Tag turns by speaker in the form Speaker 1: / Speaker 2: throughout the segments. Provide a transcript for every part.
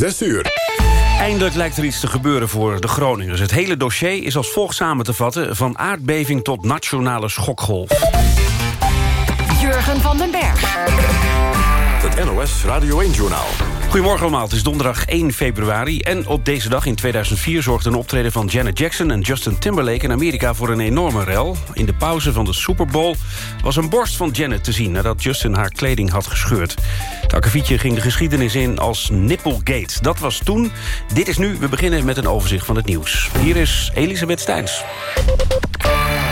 Speaker 1: 6 uur.
Speaker 2: Eindelijk lijkt er iets te gebeuren voor de Groningers. Het hele dossier is als volgt samen te vatten... van aardbeving tot nationale schokgolf.
Speaker 3: Jurgen van den Berg.
Speaker 1: Het NOS Radio 1-journaal.
Speaker 2: Goedemorgen allemaal, het is donderdag 1 februari... en op deze dag in 2004 zorgde een optreden van Janet Jackson... en Justin Timberlake in Amerika voor een enorme rel. In de pauze van de Super Bowl was een borst van Janet te zien... nadat Justin haar kleding had gescheurd. Het akkefietje ging de geschiedenis in als Nipplegate. Dat was toen, dit is nu. We beginnen met een overzicht van het nieuws. Hier is Elisabeth Steins.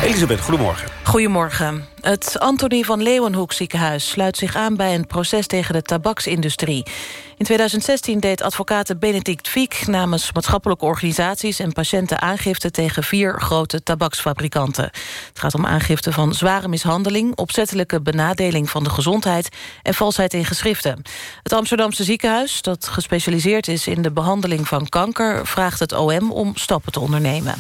Speaker 2: Elisabeth, goedemorgen.
Speaker 4: Goedemorgen. Het Antonie van Leeuwenhoek ziekenhuis sluit zich aan bij een proces tegen de tabaksindustrie. In 2016 deed advocaat Benedict Fiek namens maatschappelijke organisaties en patiënten aangifte tegen vier grote tabaksfabrikanten. Het gaat om aangifte van zware mishandeling, opzettelijke benadeling van de gezondheid en valsheid in geschriften. Het Amsterdamse ziekenhuis, dat gespecialiseerd is in de behandeling van kanker, vraagt het OM om stappen te ondernemen.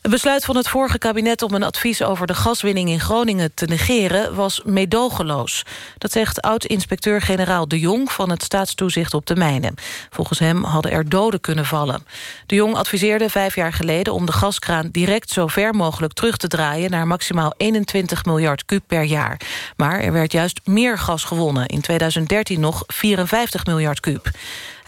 Speaker 4: Het besluit van het vorige kabinet om een advies over de gaswinning in Groningen te negeren was medogeloos. Dat zegt oud-inspecteur-generaal De Jong van het staatstoezicht op de mijnen. Volgens hem hadden er doden kunnen vallen. De Jong adviseerde vijf jaar geleden om de gaskraan direct zo ver mogelijk terug te draaien naar maximaal 21 miljard kub per jaar. Maar er werd juist meer gas gewonnen, in 2013 nog 54 miljard kub.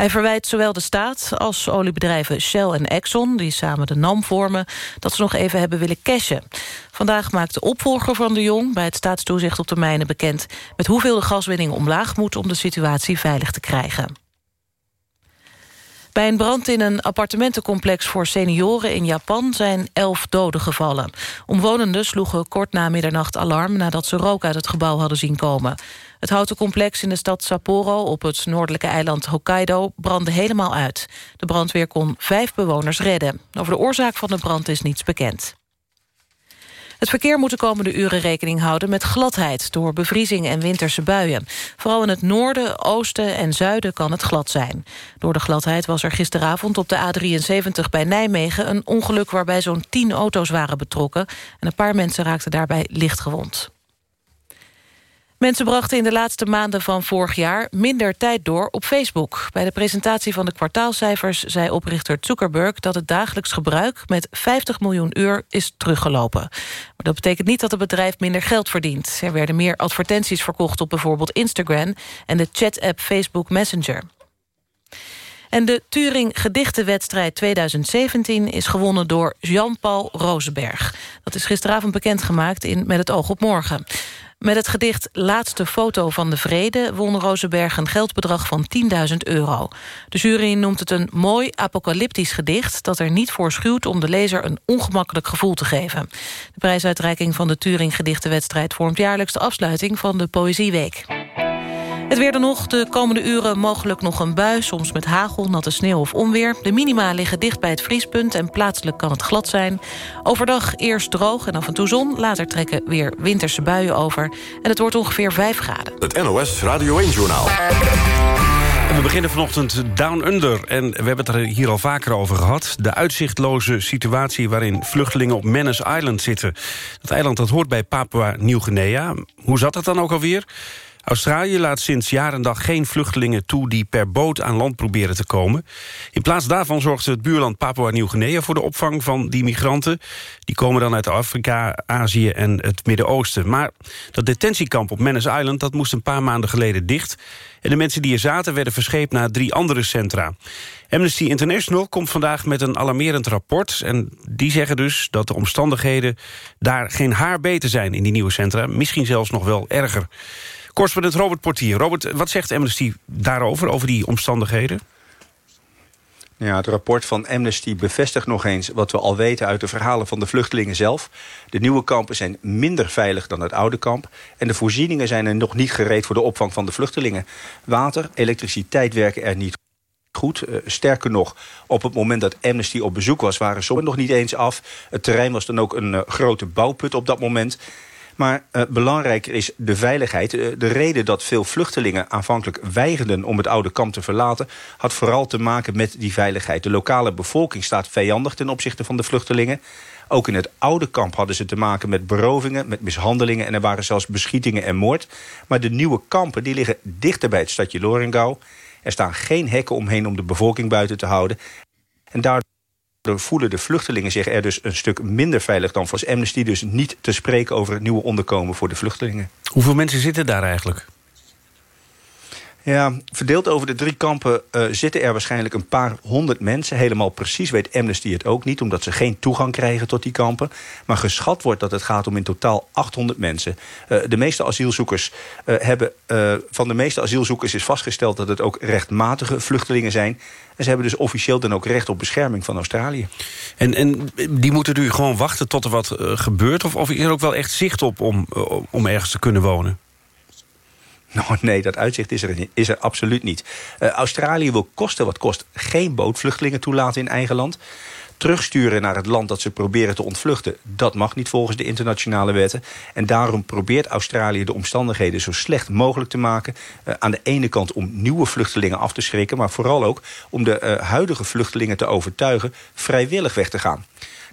Speaker 4: Hij verwijt zowel de staat als oliebedrijven Shell en Exxon... die samen de NAM vormen, dat ze nog even hebben willen cashen. Vandaag maakt de opvolger van de Jong bij het staatstoezicht op de mijnen bekend... met hoeveel de gaswinning omlaag moet om de situatie veilig te krijgen. Bij een brand in een appartementencomplex voor senioren in Japan zijn elf doden gevallen. Omwonenden sloegen kort na middernacht alarm nadat ze rook uit het gebouw hadden zien komen. Het houten complex in de stad Sapporo op het noordelijke eiland Hokkaido brandde helemaal uit. De brandweer kon vijf bewoners redden. Over de oorzaak van de brand is niets bekend. Het verkeer moet de komende uren rekening houden met gladheid... door bevriezing en winterse buien. Vooral in het noorden, oosten en zuiden kan het glad zijn. Door de gladheid was er gisteravond op de A73 bij Nijmegen... een ongeluk waarbij zo'n tien auto's waren betrokken... en een paar mensen raakten daarbij lichtgewond. Mensen brachten in de laatste maanden van vorig jaar minder tijd door op Facebook. Bij de presentatie van de kwartaalcijfers zei oprichter Zuckerberg... dat het dagelijks gebruik met 50 miljoen uur is teruggelopen. Maar dat betekent niet dat het bedrijf minder geld verdient. Er werden meer advertenties verkocht op bijvoorbeeld Instagram... en de chat-app Facebook Messenger. En de Turing Gedichtenwedstrijd 2017 is gewonnen door Jean-Paul Rosenberg. Dat is gisteravond bekendgemaakt in Met het oog op morgen. Met het gedicht Laatste foto van de vrede... won Rosenberg een geldbedrag van 10.000 euro. De jury noemt het een mooi apocalyptisch gedicht... dat er niet voor schuwt om de lezer een ongemakkelijk gevoel te geven. De prijsuitreiking van de Turing Gedichtenwedstrijd... vormt jaarlijks de afsluiting van de Poëzieweek. Het weer dan nog. De komende uren mogelijk nog een bui. Soms met hagel, natte sneeuw of onweer. De minima liggen dicht bij het vriespunt en plaatselijk kan het glad zijn. Overdag eerst droog en af en toe zon. Later trekken weer winterse buien over. En het wordt ongeveer 5 graden.
Speaker 1: Het NOS Radio 1-journaal.
Speaker 2: We beginnen vanochtend Down Under. En we hebben het er hier al vaker over gehad. De uitzichtloze situatie waarin vluchtelingen op Manus Island zitten. Dat eiland dat hoort bij Papua Nieuw-Guinea. Hoe zat het dan ook alweer? Australië laat sinds jaar en dag geen vluchtelingen toe... die per boot aan land proberen te komen. In plaats daarvan zorgt het buurland Papua-Nieuw-Guinea... voor de opvang van die migranten. Die komen dan uit Afrika, Azië en het Midden-Oosten. Maar dat detentiekamp op Manus Island... dat moest een paar maanden geleden dicht. En de mensen die er zaten werden verscheept naar drie andere centra. Amnesty International komt vandaag met een alarmerend rapport. En die zeggen dus dat de omstandigheden daar geen haar beter zijn... in die nieuwe centra. Misschien zelfs nog wel erger. Correspondent Robert Portier. Robert, wat zegt Amnesty daarover, over die omstandigheden?
Speaker 5: Ja, het rapport van Amnesty bevestigt nog eens wat we al weten uit de verhalen van de vluchtelingen zelf. De nieuwe kampen zijn minder veilig dan het oude kamp. En de voorzieningen zijn er nog niet gereed voor de opvang van de vluchtelingen. Water, elektriciteit werken er niet goed. Uh, sterker nog, op het moment dat Amnesty op bezoek was... waren sommigen nog niet eens af. Het terrein was dan ook een uh, grote bouwput op dat moment. Maar uh, belangrijker is de veiligheid. Uh, de reden dat veel vluchtelingen aanvankelijk weigerden om het oude kamp te verlaten... had vooral te maken met die veiligheid. De lokale bevolking staat vijandig ten opzichte van de vluchtelingen. Ook in het oude kamp hadden ze te maken met berovingen, met mishandelingen... en er waren zelfs beschietingen en moord. Maar de nieuwe kampen die liggen dichter bij het stadje Lorengau. Er staan geen hekken omheen om de bevolking buiten te houden. En daardoor voelen de vluchtelingen zich er dus een stuk minder veilig dan volgens Amnesty. Dus niet te spreken over het nieuwe onderkomen voor de vluchtelingen.
Speaker 2: Hoeveel mensen zitten daar eigenlijk?
Speaker 5: Ja, verdeeld over de drie kampen uh, zitten er waarschijnlijk een paar honderd mensen. Helemaal precies weet Amnesty het ook niet, omdat ze geen toegang krijgen tot die kampen. Maar geschat wordt dat het gaat om in totaal 800 mensen. Uh, de meeste asielzoekers uh, hebben, van de meeste asielzoekers is vastgesteld dat het ook rechtmatige vluchtelingen zijn. En ze hebben dus officieel dan ook recht op bescherming van Australië.
Speaker 2: En, en die moeten nu gewoon wachten tot er wat gebeurt? Of, of is er ook wel echt zicht op om, om ergens te kunnen wonen?
Speaker 5: Nou nee, dat uitzicht is er, is er absoluut niet. Uh, Australië wil kosten wat kost geen bootvluchtelingen toelaten in eigen land. Terugsturen naar het land dat ze proberen te ontvluchten... dat mag niet volgens de internationale wetten. En daarom probeert Australië de omstandigheden zo slecht mogelijk te maken. Uh, aan de ene kant om nieuwe vluchtelingen af te schrikken... maar vooral ook om de uh, huidige vluchtelingen te overtuigen... vrijwillig weg te gaan.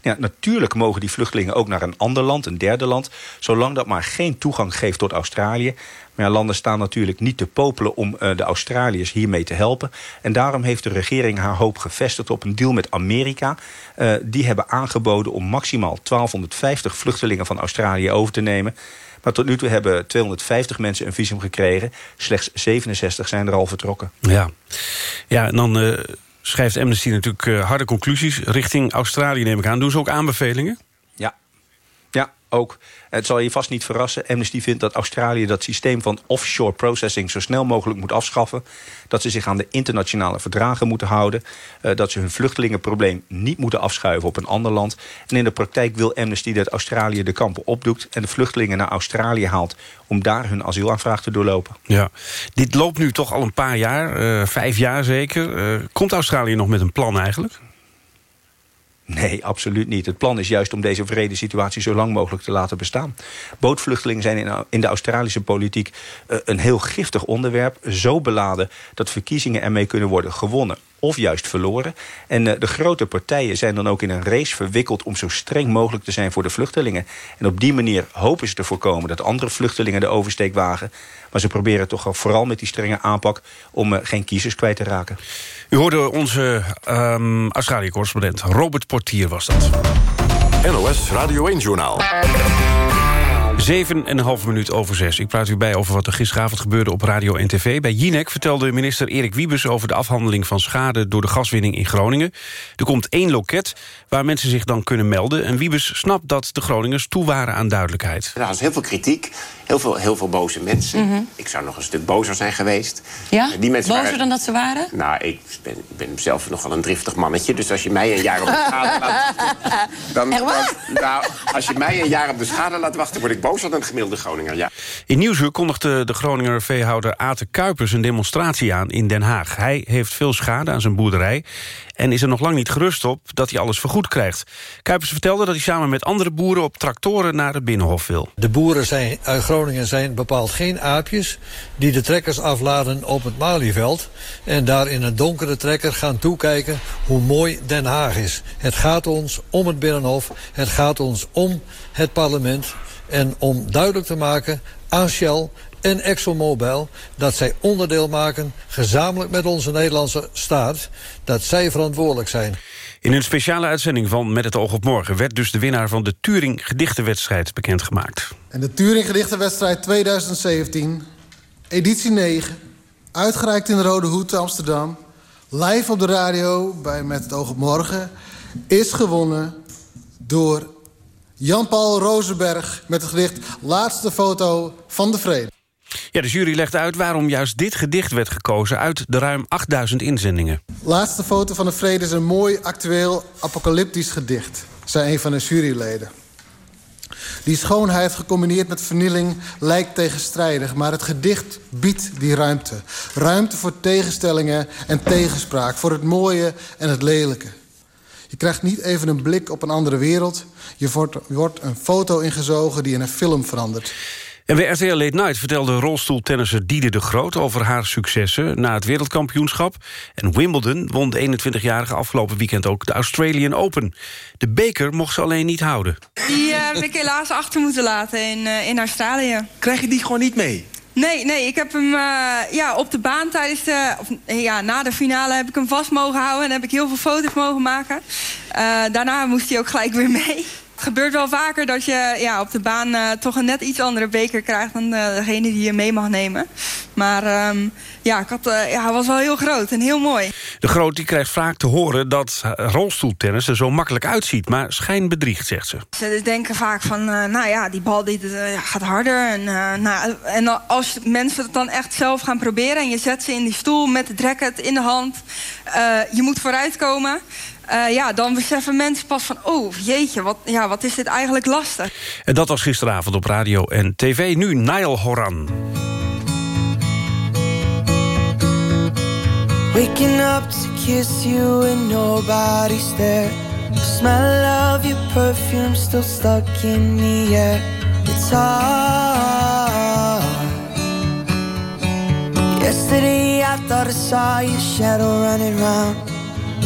Speaker 5: Natuurlijk mogen die vluchtelingen ook naar een ander land, een derde land... zolang dat maar geen toegang geeft tot Australië. Maar ja, landen staan natuurlijk niet te popelen om uh, de Australiërs hiermee te helpen. En daarom heeft de regering haar hoop gevestigd op een deal met Amerika. Uh, die hebben aangeboden om maximaal 1250 vluchtelingen van Australië over te nemen. Maar tot nu toe hebben 250 mensen een visum gekregen. Slechts 67 zijn er al vertrokken.
Speaker 2: Ja, ja en dan... Uh schrijft Amnesty natuurlijk harde conclusies richting Australië, neem ik aan. Doen ze ook aanbevelingen?
Speaker 5: Ook. Het zal je vast niet verrassen. Amnesty vindt dat Australië dat systeem van offshore processing... zo snel mogelijk moet afschaffen. Dat ze zich aan de internationale verdragen moeten houden. Uh, dat ze hun vluchtelingenprobleem niet moeten afschuiven op een ander land. En in de praktijk wil Amnesty dat Australië de kampen opdoekt... en de vluchtelingen naar Australië haalt om daar hun asielaanvraag te doorlopen.
Speaker 2: Ja, dit loopt nu toch al een paar jaar, uh, vijf jaar zeker. Uh, komt Australië nog met een plan eigenlijk?
Speaker 5: Nee, absoluut niet. Het plan is juist om deze vrede situatie zo lang mogelijk te laten bestaan. Bootvluchtelingen zijn in de Australische politiek uh, een heel giftig onderwerp. Zo beladen dat verkiezingen ermee kunnen worden gewonnen of juist verloren. En uh, de grote partijen zijn dan ook in een race verwikkeld... om zo streng mogelijk te zijn voor de vluchtelingen. En op die manier hopen ze te voorkomen dat andere vluchtelingen de oversteek wagen. Maar ze proberen toch vooral met die strenge aanpak... om uh, geen kiezers kwijt te raken.
Speaker 2: U hoorde onze um, Australië-correspondent Robert Portier was dat.
Speaker 1: NOS Radio 1-journaal.
Speaker 2: Zeven en een half minuut over zes. Ik praat u bij over wat er gisteravond gebeurde op radio en tv. Bij Jinek vertelde minister Erik Wiebes over de afhandeling van schade... door de gaswinning in Groningen. Er komt één loket waar mensen zich dan kunnen melden. En Wiebes snapt dat de Groningers toe waren aan duidelijkheid.
Speaker 3: Er was heel veel kritiek, heel veel, heel veel boze mensen. Mm -hmm. Ik zou nog een stuk bozer zijn geweest.
Speaker 6: Ja? Die mensen bozer waren... dan dat ze waren?
Speaker 3: Nou, ik ben, ik ben zelf nogal een driftig mannetje. Dus als je mij een jaar op de schade laat... Dan, dan, nou, als je mij een jaar op de schade laat wachten... word ik bozer dan het gemiddelde Groninger, ja.
Speaker 2: In Nieuwsuur kondigde de Groninger veehouder Ate Kuipers... een demonstratie aan in Den Haag. Hij heeft veel schade aan zijn boerderij... en is er nog lang niet gerust op dat hij alles vergoed krijgt. Kuipers vertelde dat hij samen met andere boeren... op tractoren naar het Binnenhof wil.
Speaker 7: De boeren zijn, uit Groningen zijn bepaald geen aapjes... die de trekkers afladen op het Malieveld... en daar in een donkere trekker gaan toekijken hoe mooi Den Haag is. Het gaat ons om het Binnenhof, het gaat ons om het parlement... En om duidelijk te maken aan Shell en ExxonMobil... dat zij onderdeel maken, gezamenlijk met onze Nederlandse staat... dat zij verantwoordelijk zijn.
Speaker 2: In een speciale uitzending van Met het oog op morgen... werd dus de winnaar van de Turing Gedichtenwedstrijd bekendgemaakt.
Speaker 8: En de Turing Gedichtenwedstrijd 2017, editie 9... uitgereikt in de Rode Hoed Amsterdam... live op de radio bij Met het oog op morgen... is gewonnen door Jan-Paul Rozenberg met het gedicht Laatste foto van de vrede.
Speaker 2: Ja, de jury legt uit waarom juist dit gedicht werd gekozen... uit de ruim 8000 inzendingen.
Speaker 8: Laatste foto van de vrede is een mooi, actueel, apocalyptisch gedicht... zei een van de juryleden. Die schoonheid gecombineerd met vernieling lijkt tegenstrijdig... maar het gedicht biedt die ruimte. Ruimte voor tegenstellingen en tegenspraak, voor het mooie en het lelijke. Je krijgt niet even een blik op een andere wereld. Je wordt, wordt een foto ingezogen die in een film verandert.
Speaker 9: En bij RTL Late Night vertelde rolstoeltennisser Diede de Groot... over haar successen na het wereldkampioenschap. En Wimbledon won de 21-jarige afgelopen weekend ook de Australian Open. De beker mocht ze alleen niet houden.
Speaker 10: Die uh, heb ik helaas achter moeten laten in, uh, in Australië.
Speaker 11: Krijg je die gewoon niet mee?
Speaker 10: Nee, nee, ik heb hem uh, ja, op de baan tijdens de... Of, ja, na de finale heb ik hem vast mogen houden... en heb ik heel veel foto's mogen maken. daarna moest hij ook gelijk weer mee. Het gebeurt wel vaker dat je ja, op de baan uh, toch een net iets andere beker krijgt... dan uh, degene die je mee mag nemen. Maar um, ja, ik had, uh, ja, hij was wel heel groot en heel mooi.
Speaker 9: De Groot die krijgt vaak te horen dat rolstoeltennis er zo makkelijk uitziet. Maar schijn bedriegt, zegt ze.
Speaker 10: Ze denken vaak van, nou ja, die bal die, gaat harder. En, nou, en als mensen het dan echt zelf gaan proberen... en je zet ze in die stoel met de racket in de hand... je moet vooruitkomen... Uh, ja, dan beseffen mensen pas van... oh, jeetje, wat, ja, wat is dit eigenlijk lastig.
Speaker 9: En dat was gisteravond op radio en tv. Nu Nile Horan. Waking up to kiss you and nobody's there The smell of your perfume still stuck in the air It's hard Yesterday I thought I saw your shadow running round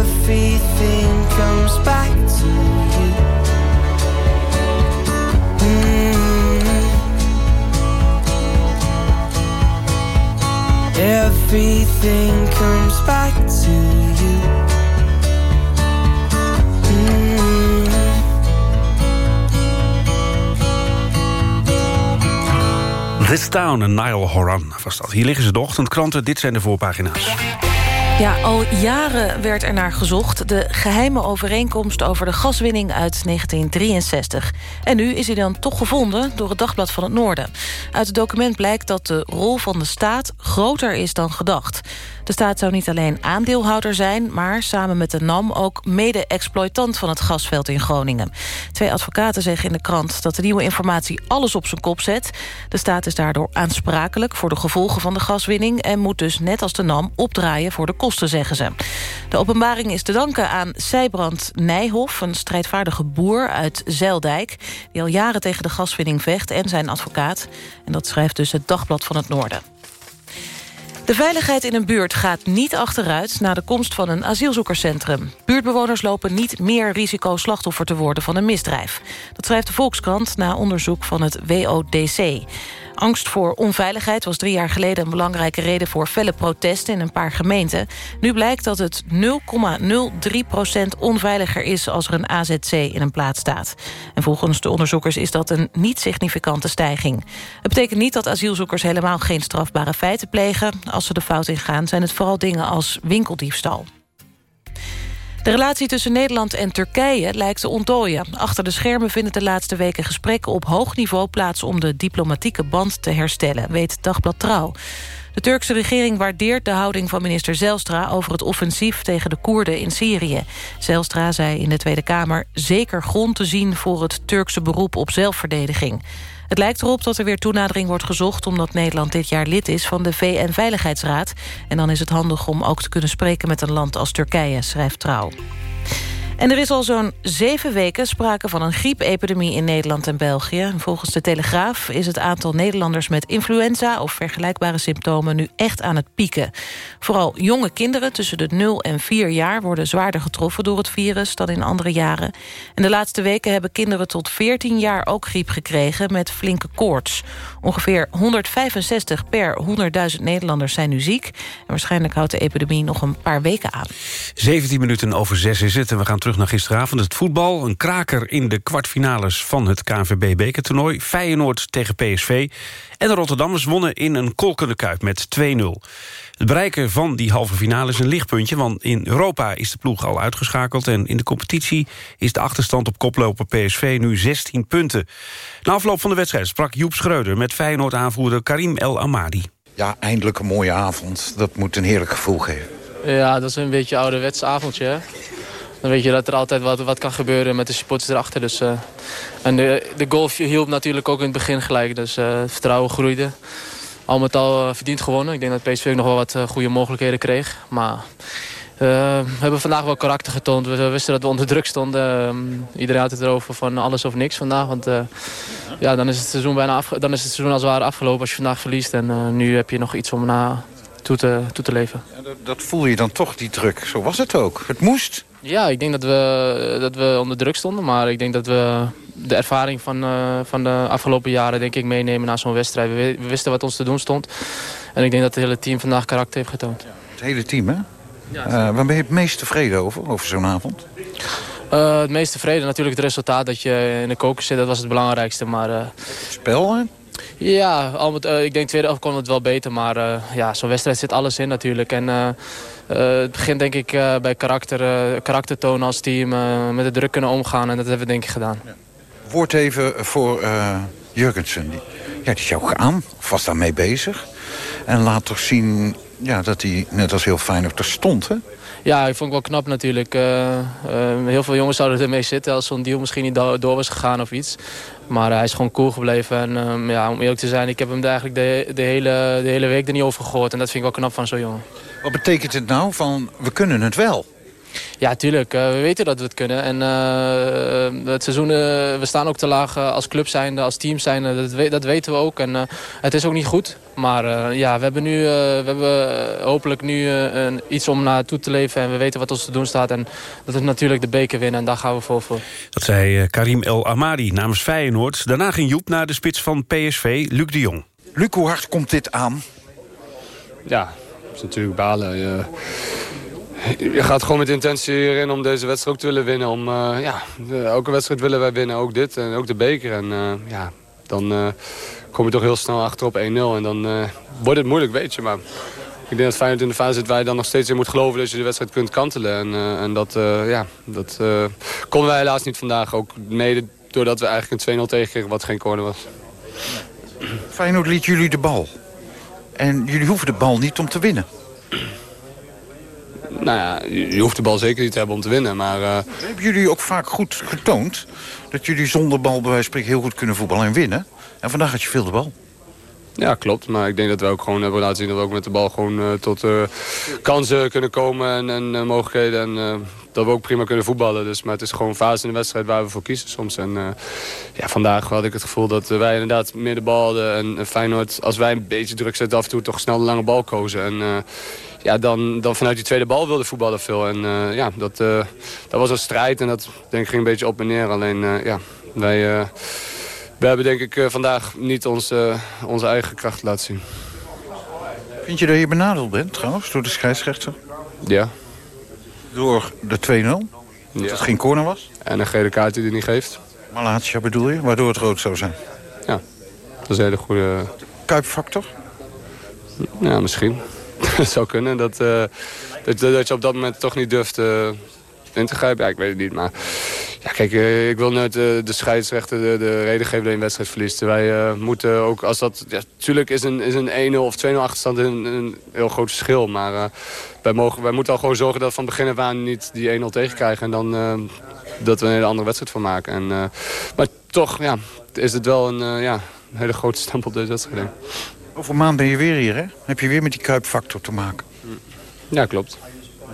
Speaker 9: Everything comes back to you. Mm. Everything comes back to you. This Town en Nile Horan was dat. Hier liggen ze de ochtendkranten, dit zijn de voorpagina's.
Speaker 4: Ja, al jaren werd er naar gezocht. De geheime overeenkomst over de gaswinning uit 1963. En nu is hij dan toch gevonden door het Dagblad van het Noorden. Uit het document blijkt dat de rol van de staat groter is dan gedacht. De staat zou niet alleen aandeelhouder zijn... maar samen met de NAM ook mede-exploitant van het gasveld in Groningen. Twee advocaten zeggen in de krant dat de nieuwe informatie alles op zijn kop zet. De staat is daardoor aansprakelijk voor de gevolgen van de gaswinning... en moet dus net als de NAM opdraaien voor de kosten, zeggen ze. De openbaring is te danken aan Seibrand Nijhoff... een strijdvaardige boer uit Zeildijk... die al jaren tegen de gaswinning vecht en zijn advocaat. En dat schrijft dus het Dagblad van het Noorden. De veiligheid in een buurt gaat niet achteruit... na de komst van een asielzoekerscentrum. Buurtbewoners lopen niet meer risico slachtoffer te worden van een misdrijf. Dat schrijft de Volkskrant na onderzoek van het WODC. Angst voor onveiligheid was drie jaar geleden... een belangrijke reden voor felle protesten in een paar gemeenten. Nu blijkt dat het 0,03% onveiliger is... als er een AZC in een plaats staat. En volgens de onderzoekers is dat een niet significante stijging. Het betekent niet dat asielzoekers helemaal geen strafbare feiten plegen. Als ze de fout ingaan zijn het vooral dingen als winkeldiefstal. De relatie tussen Nederland en Turkije lijkt te ontdooien. Achter de schermen vinden de laatste weken gesprekken op hoog niveau plaats... om de diplomatieke band te herstellen, weet Dagblad Trouw. De Turkse regering waardeert de houding van minister Zelstra... over het offensief tegen de Koerden in Syrië. Zelstra zei in de Tweede Kamer zeker grond te zien... voor het Turkse beroep op zelfverdediging. Het lijkt erop dat er weer toenadering wordt gezocht... omdat Nederland dit jaar lid is van de VN-veiligheidsraad. En dan is het handig om ook te kunnen spreken met een land als Turkije, schrijft Trouw. En er is al zo'n zeven weken sprake van een griepepidemie in Nederland en België. Volgens de Telegraaf is het aantal Nederlanders met influenza... of vergelijkbare symptomen nu echt aan het pieken. Vooral jonge kinderen tussen de 0 en 4 jaar... worden zwaarder getroffen door het virus dan in andere jaren. En de laatste weken hebben kinderen tot 14 jaar ook griep gekregen... met flinke koorts. Ongeveer 165 per 100.000 Nederlanders zijn nu ziek. En waarschijnlijk houdt de epidemie nog een paar weken aan.
Speaker 2: 17 minuten over 6 is het en we gaan terug terug naar gisteravond. Het voetbal, een kraker in de kwartfinales van het KNVB-bekertoernooi. Feyenoord tegen PSV. En de Rotterdammers wonnen in een kolkende kuip met 2-0. Het bereiken van die halve finale is een lichtpuntje... want in Europa is de ploeg al uitgeschakeld... en in de competitie is de achterstand op koploper PSV nu 16 punten. Na afloop van de wedstrijd sprak Joep Schreuder... met Feyenoord-aanvoerder Karim El Amadi.
Speaker 12: Ja, eindelijk een mooie avond. Dat moet een heerlijk gevoel geven.
Speaker 13: Ja, dat is een beetje een ouderwets avondje. Hè? Dan weet je dat er altijd wat, kan gebeuren met de supporters erachter. Dus, uh, en de, de golf hielp natuurlijk ook in het begin gelijk. Dus uh, het vertrouwen groeide. Al met al uh, verdiend gewonnen. Ik denk dat PSV nog wel wat goede mogelijkheden kreeg. Maar we hebben vandaag wel karakter getoond. We, wisten dat we onder druk stonden. Iedereen had het erover van alles of niks vandaag. Want ja, dan is het seizoen bijna af, dan is het seizoen als het ware afgelopen als je vandaag verliest. En nu heb je nog iets om na toe te, toe te leven.
Speaker 12: Dat, dat, voel je dan toch, die druk. Zo was het ook. Het moest.
Speaker 13: Ja, ik denk dat we, dat we onder druk stonden. Maar ik denk dat we de ervaring van, uh, van de afgelopen jaren denk ik, meenemen naar zo'n wedstrijd. We, we, wisten wat ons te doen stond. En ik denk dat het hele team vandaag karakter heeft getoond.
Speaker 12: Het hele team, hè? Ja, uh, waar ben je het meest tevreden over, over zo'n avond?
Speaker 13: Uh, het meest tevreden natuurlijk het resultaat dat je in de koker zit. Dat was het belangrijkste. Maar,
Speaker 12: spel, hè?
Speaker 13: Ja, al met, ik denk tweede helft kon het wel beter. Maar ja, zo'n wedstrijd zit alles in natuurlijk. En het begint denk ik bij karakter, tonen als team. met de druk kunnen omgaan. En dat hebben we denk ik gedaan. Ja.
Speaker 12: Woord even voor Jurgensen. Die, ja, die is jou aan, vast daarmee bezig. En laat toch zien ja, dat hij net als heel fijn er stond, hè?
Speaker 13: Ja, ik vond het wel knap natuurlijk. Uh, uh, heel veel jongens zouden ermee zitten als zo'n deal misschien niet door was gegaan of iets. Maar hij is gewoon cool gebleven. En um, ja, om eerlijk te zijn, ik heb hem eigenlijk de, de, hele, de hele week er niet over gehoord. En dat vind ik wel knap van zo'n jongen.
Speaker 12: Wat betekent het nou van, we kunnen het wel?
Speaker 13: Ja, tuurlijk. Uh, we weten dat we het kunnen. En uh, het seizoen, uh, we staan ook te laag als club zijnde, als team zijnde. Dat, we, dat weten we ook. En het is ook niet goed. Maar ja, we hebben, nu, we hebben hopelijk nu een, iets om naartoe te leven. En we weten wat ons te doen staat. En dat is natuurlijk de beker winnen. En daar gaan we vol voor.
Speaker 2: Dat zei Karim El Amadi namens Feyenoord. Daarna ging Joep naar de spits van PSV, Luc de Jong.
Speaker 12: Luc, hoe hard komt dit aan?
Speaker 14: Ja, dat is natuurlijk balen je gaat gewoon met intentie hierin om deze wedstrijd ook te willen winnen. Om, uh, ja, elke wedstrijd willen wij winnen, ook dit en ook de beker. En uh, ja, dan uh, kom je toch heel snel achterop 1-0 en dan wordt het moeilijk, weet je. Maar ik denk dat Feyenoord in de fase zit waar je dan nog steeds in moet geloven dat je de wedstrijd kunt kantelen. En, en dat, ja, dat konden wij helaas niet vandaag. Ook mede doordat we eigenlijk een 2-0 tegenkregen wat geen corner was.
Speaker 12: Feyenoord liet jullie de bal. En jullie hoeven de bal niet om te winnen.
Speaker 14: Nou ja, je hoeft de bal zeker niet te hebben om te winnen. Maar, uh...
Speaker 12: Hebben jullie ook vaak goed getoond... dat jullie zonder bal bij wijze van spreken heel goed kunnen voetballen en winnen? En vandaag had je veel de bal.
Speaker 14: Ja, klopt. Maar ik denk dat we ook gewoon hebben laten zien... dat we ook met de bal gewoon uh, tot uh, kansen kunnen komen en, en mogelijkheden. En dat we ook prima kunnen voetballen. Dus, maar het is gewoon een fase in de wedstrijd waar we voor kiezen soms. En ja, vandaag had ik het gevoel dat wij inderdaad meer de bal hadden. En, Feyenoord, als wij een beetje druk zetten, af en toe toch snel de lange bal kozen. En ja, dan, dan vanuit die tweede bal wilde voetballen veel. En uh, ja, dat, uh, dat was een strijd en dat denk ik ging een beetje op en neer. Alleen uh, ja, wij, we hebben denk ik vandaag niet ons, onze eigen kracht laten zien.
Speaker 12: Vind je dat je benadeeld bent trouwens door de scheidsrechter?
Speaker 14: Ja.
Speaker 12: Door de 2-0? Dat ja. het geen corner was?
Speaker 14: En een gele kaart die hij niet geeft.
Speaker 12: Malatia bedoel je? Waardoor het rood zou zijn?
Speaker 14: Ja, dat is een hele goede...
Speaker 12: Kuipfactor?
Speaker 14: Ja, misschien. Het zou kunnen. Dat, uh, dat, dat, je op dat moment toch niet durft uh, in te grijpen. Ja, ik weet het niet. Maar ja, kijk, uh, ik wil nooit de scheidsrechter de, de reden geven dat je een wedstrijd verliest. Wij moeten ook, als dat... Ja, natuurlijk is een, is een 1-0 of 2-0 achterstand een, een, heel groot verschil. Maar wij, mogen, wij moeten al gewoon zorgen dat van begin af aan niet die 1-0 tegenkrijgen. En dan dat we een hele andere wedstrijd van maken. En, maar toch ja, is het wel een ja, hele grote stempel deze wedstrijd.
Speaker 12: Over maand ben je weer hier, hè? Heb je weer met die kuipfactor te maken?
Speaker 14: Ja, klopt.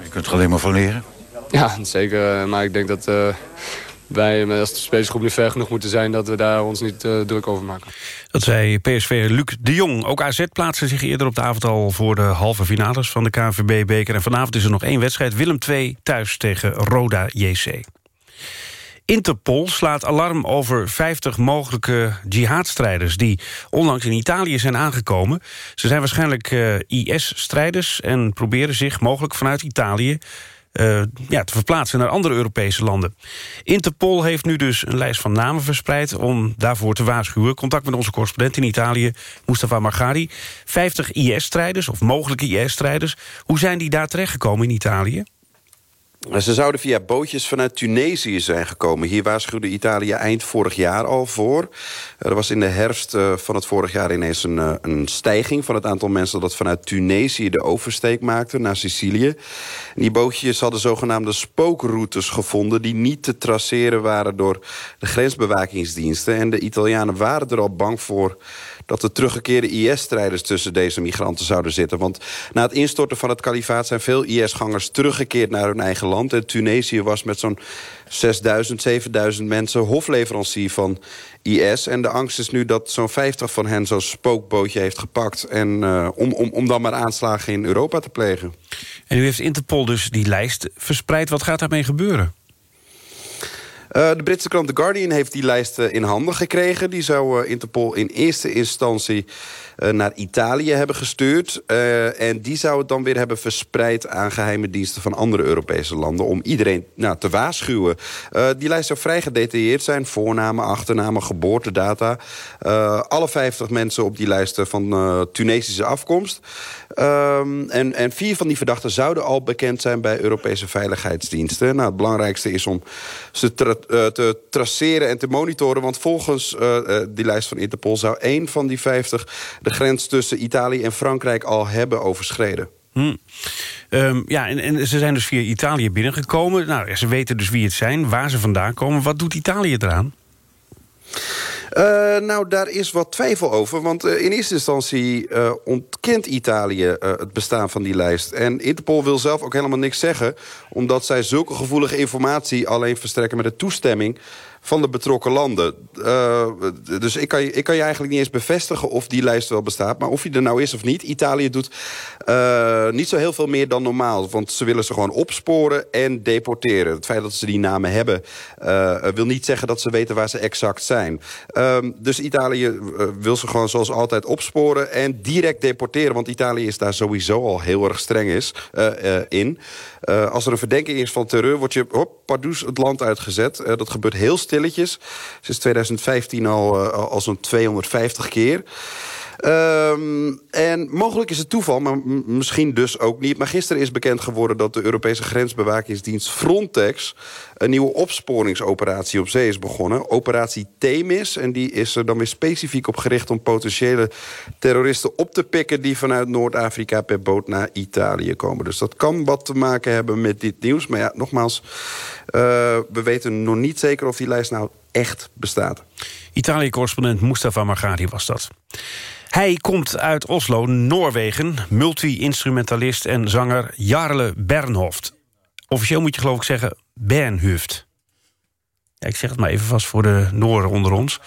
Speaker 12: Je kunt er alleen maar van leren.
Speaker 14: Ja, zeker. Maar ik denk dat uh, wij als de spelersgroep nu ver genoeg moeten zijn... dat we daar ons niet uh, druk over maken.
Speaker 2: Dat zei PSV Luc de Jong. Ook AZ plaatste zich eerder op de avond al voor de halve finales van de KNVB-beker. En vanavond is er nog één wedstrijd. Willem II thuis tegen Roda JC. Interpol slaat alarm over 50 mogelijke jihadstrijders... die onlangs in Italië zijn aangekomen. Ze zijn waarschijnlijk eh, IS-strijders en proberen zich mogelijk vanuit Italië... Uh, ja, te verplaatsen naar andere Europese landen. Interpol heeft nu dus een lijst van namen verspreid... om daarvoor te waarschuwen. Contact met onze correspondent in Italië, Mustafa Margari. 50 IS-strijders, of mogelijke IS-strijders. Hoe zijn die daar terechtgekomen in Italië?
Speaker 15: Ze zouden via bootjes vanuit Tunesië zijn gekomen. Hier waarschuwde Italië eind vorig jaar al voor. Er was in de herfst eh, van het vorig jaar ineens een, eh, een stijging... van het aantal mensen dat vanuit Tunesië de oversteek maakte naar Sicilië. die bootjes hadden zogenaamde spookroutes gevonden... die niet te traceren waren door de grensbewakingsdiensten. En de Italianen waren er al bang voor dat er teruggekeerde IS-strijders tussen deze migranten zouden zitten. Want na het instorten van het kalifaat zijn veel IS-gangers teruggekeerd naar hun eigen land. En Tunesië was met zo'n 6000, 7000 mensen hofleverancier van IS. En de angst is nu dat zo'n 50 van hen zo'n spookbootje heeft gepakt... En, uh, om, om, om dan maar aanslagen in Europa te plegen.
Speaker 2: En u heeft Interpol dus die lijst verspreid. Wat gaat daarmee gebeuren?
Speaker 15: Uh, de Britse krant The Guardian heeft die lijst uh, in handen gekregen. Die zou uh, Interpol in eerste instantie naar Italië hebben gestuurd. En die zou het dan weer hebben verspreid aan geheime diensten van andere Europese landen... om iedereen nou, te waarschuwen. Die lijst zou vrij gedetailleerd zijn. Voornamen, achternamen, geboortedata. alle 50 mensen op die lijst van Tunesische afkomst. Um, en, en vier van die verdachten zouden al bekend zijn bij Europese veiligheidsdiensten. Nou, het belangrijkste is om ze tra te traceren en te monitoren. Want volgens die lijst van Interpol zou één van die 50 de grens tussen Italië en Frankrijk al hebben overschreden.
Speaker 2: Hmm. Um, ja, en, en, ze zijn dus via Italië binnengekomen. Nou, ze weten dus wie het zijn, waar ze vandaan komen. Wat doet Italië eraan?
Speaker 15: Uh, nou, daar is wat twijfel over. Want uh, in eerste instantie uh, ontkent Italië het bestaan van die lijst. En Interpol wil zelf ook helemaal niks zeggen... omdat zij zulke gevoelige informatie alleen verstrekken met de toestemming van de betrokken landen. Uh, dus ik kan, je, ik kan je eigenlijk niet eens bevestigen of die lijst wel bestaat. Maar of die er nou is of niet. Italië doet uh, niet zo heel veel meer dan normaal. Want ze willen ze gewoon opsporen en deporteren. Het feit dat ze die namen hebben... Uh, wil niet zeggen dat ze weten waar ze exact zijn. dus Italië wil ze gewoon zoals altijd opsporen... en direct deporteren. Want Italië is daar sowieso al heel erg streng is, in. Als er een verdenking is van terreur... wordt je hop, pardoes het land uitgezet. dat gebeurt heel stil stilletjes. Sinds 2015 al, uh, al zo'n 250 keer. Ehm, en mogelijk is het toeval, maar misschien dus ook niet. Maar gisteren is bekend geworden dat de Europese grensbewakingsdienst Frontex... een nieuwe opsporingsoperatie op zee is begonnen. Operatie Themis. En die is er dan weer specifiek op gericht om potentiële terroristen op te pikken... die vanuit Noord-Afrika per boot naar Italië komen. Dus dat kan wat te maken hebben met dit nieuws. Maar ja, nogmaals, uh, we weten nog niet zeker of die lijst nou echt bestaat.
Speaker 2: Italië-correspondent Mustafa Margadi was dat. Hij komt uit Oslo, Noorwegen. Multi-instrumentalist en zanger Jarle Bernhoft. Officieel moet je geloof ik zeggen Bernhuft. Ja, ik zeg het maar even vast voor de Nooren onder ons.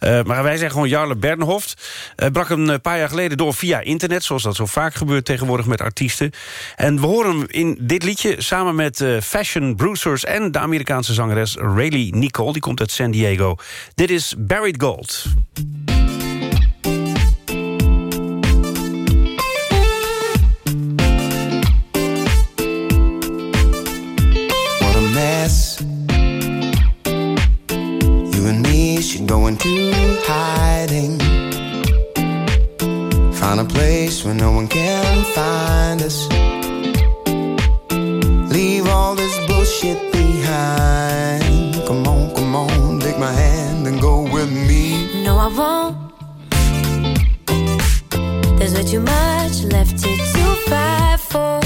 Speaker 2: Uh, maar wij zeggen gewoon Jarle Bernhoft. Uh, brak een paar jaar geleden door via internet... zoals dat zo vaak gebeurt tegenwoordig met artiesten. En we horen hem in dit liedje samen met Fashion Bruisers... en de Amerikaanse zangeres Rayleigh Nicole. Die komt uit San Diego. Dit is Buried Gold.
Speaker 9: Should go into hiding. Find a place where no one can find us. Leave all this bullshit behind. Come on, come on, take my hand and go with me.
Speaker 16: No, I won't. There's way too much left to, to fight for.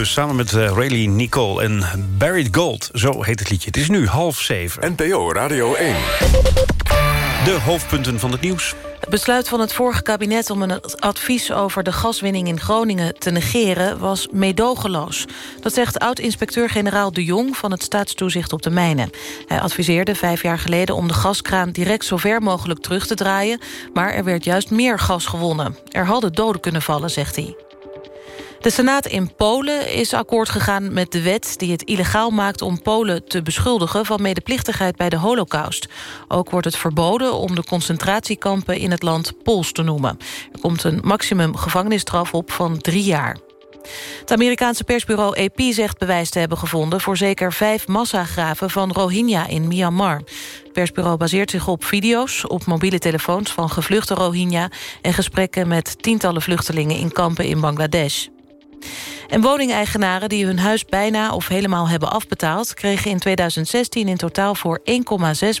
Speaker 2: Dus, samen met uh, Rayleigh Nicole en Buried Gold. Zo heet het liedje. Het is nu half zeven.
Speaker 1: NPO Radio 1.
Speaker 2: De hoofdpunten van het nieuws.
Speaker 4: Het besluit van het vorige kabinet om een advies over de gaswinning in Groningen te negeren was meedogenloos. Dat zegt oud-inspecteur-generaal De Jong van het staatstoezicht op de mijnen. Hij adviseerde vijf jaar geleden om de gaskraan direct zo ver mogelijk terug te draaien, maar er werd juist meer gas gewonnen. Er hadden doden kunnen vallen, zegt hij. De Senaat in Polen is akkoord gegaan met de wet die het illegaal maakt om Polen te beschuldigen van medeplichtigheid bij de holocaust. Ook wordt het verboden om de concentratiekampen in het land Pools te noemen. Er komt een maximum gevangenisstraf op van drie jaar. Het Amerikaanse persbureau AP zegt bewijs te hebben gevonden... voor zeker vijf massagraven van Rohingya in Myanmar. Het persbureau baseert zich op video's, op mobiele telefoons... van gevluchte Rohingya en gesprekken met tientallen vluchtelingen... in kampen in Bangladesh. En woningeigenaren die hun huis bijna of helemaal hebben afbetaald... kregen in 2016 in totaal voor 1,6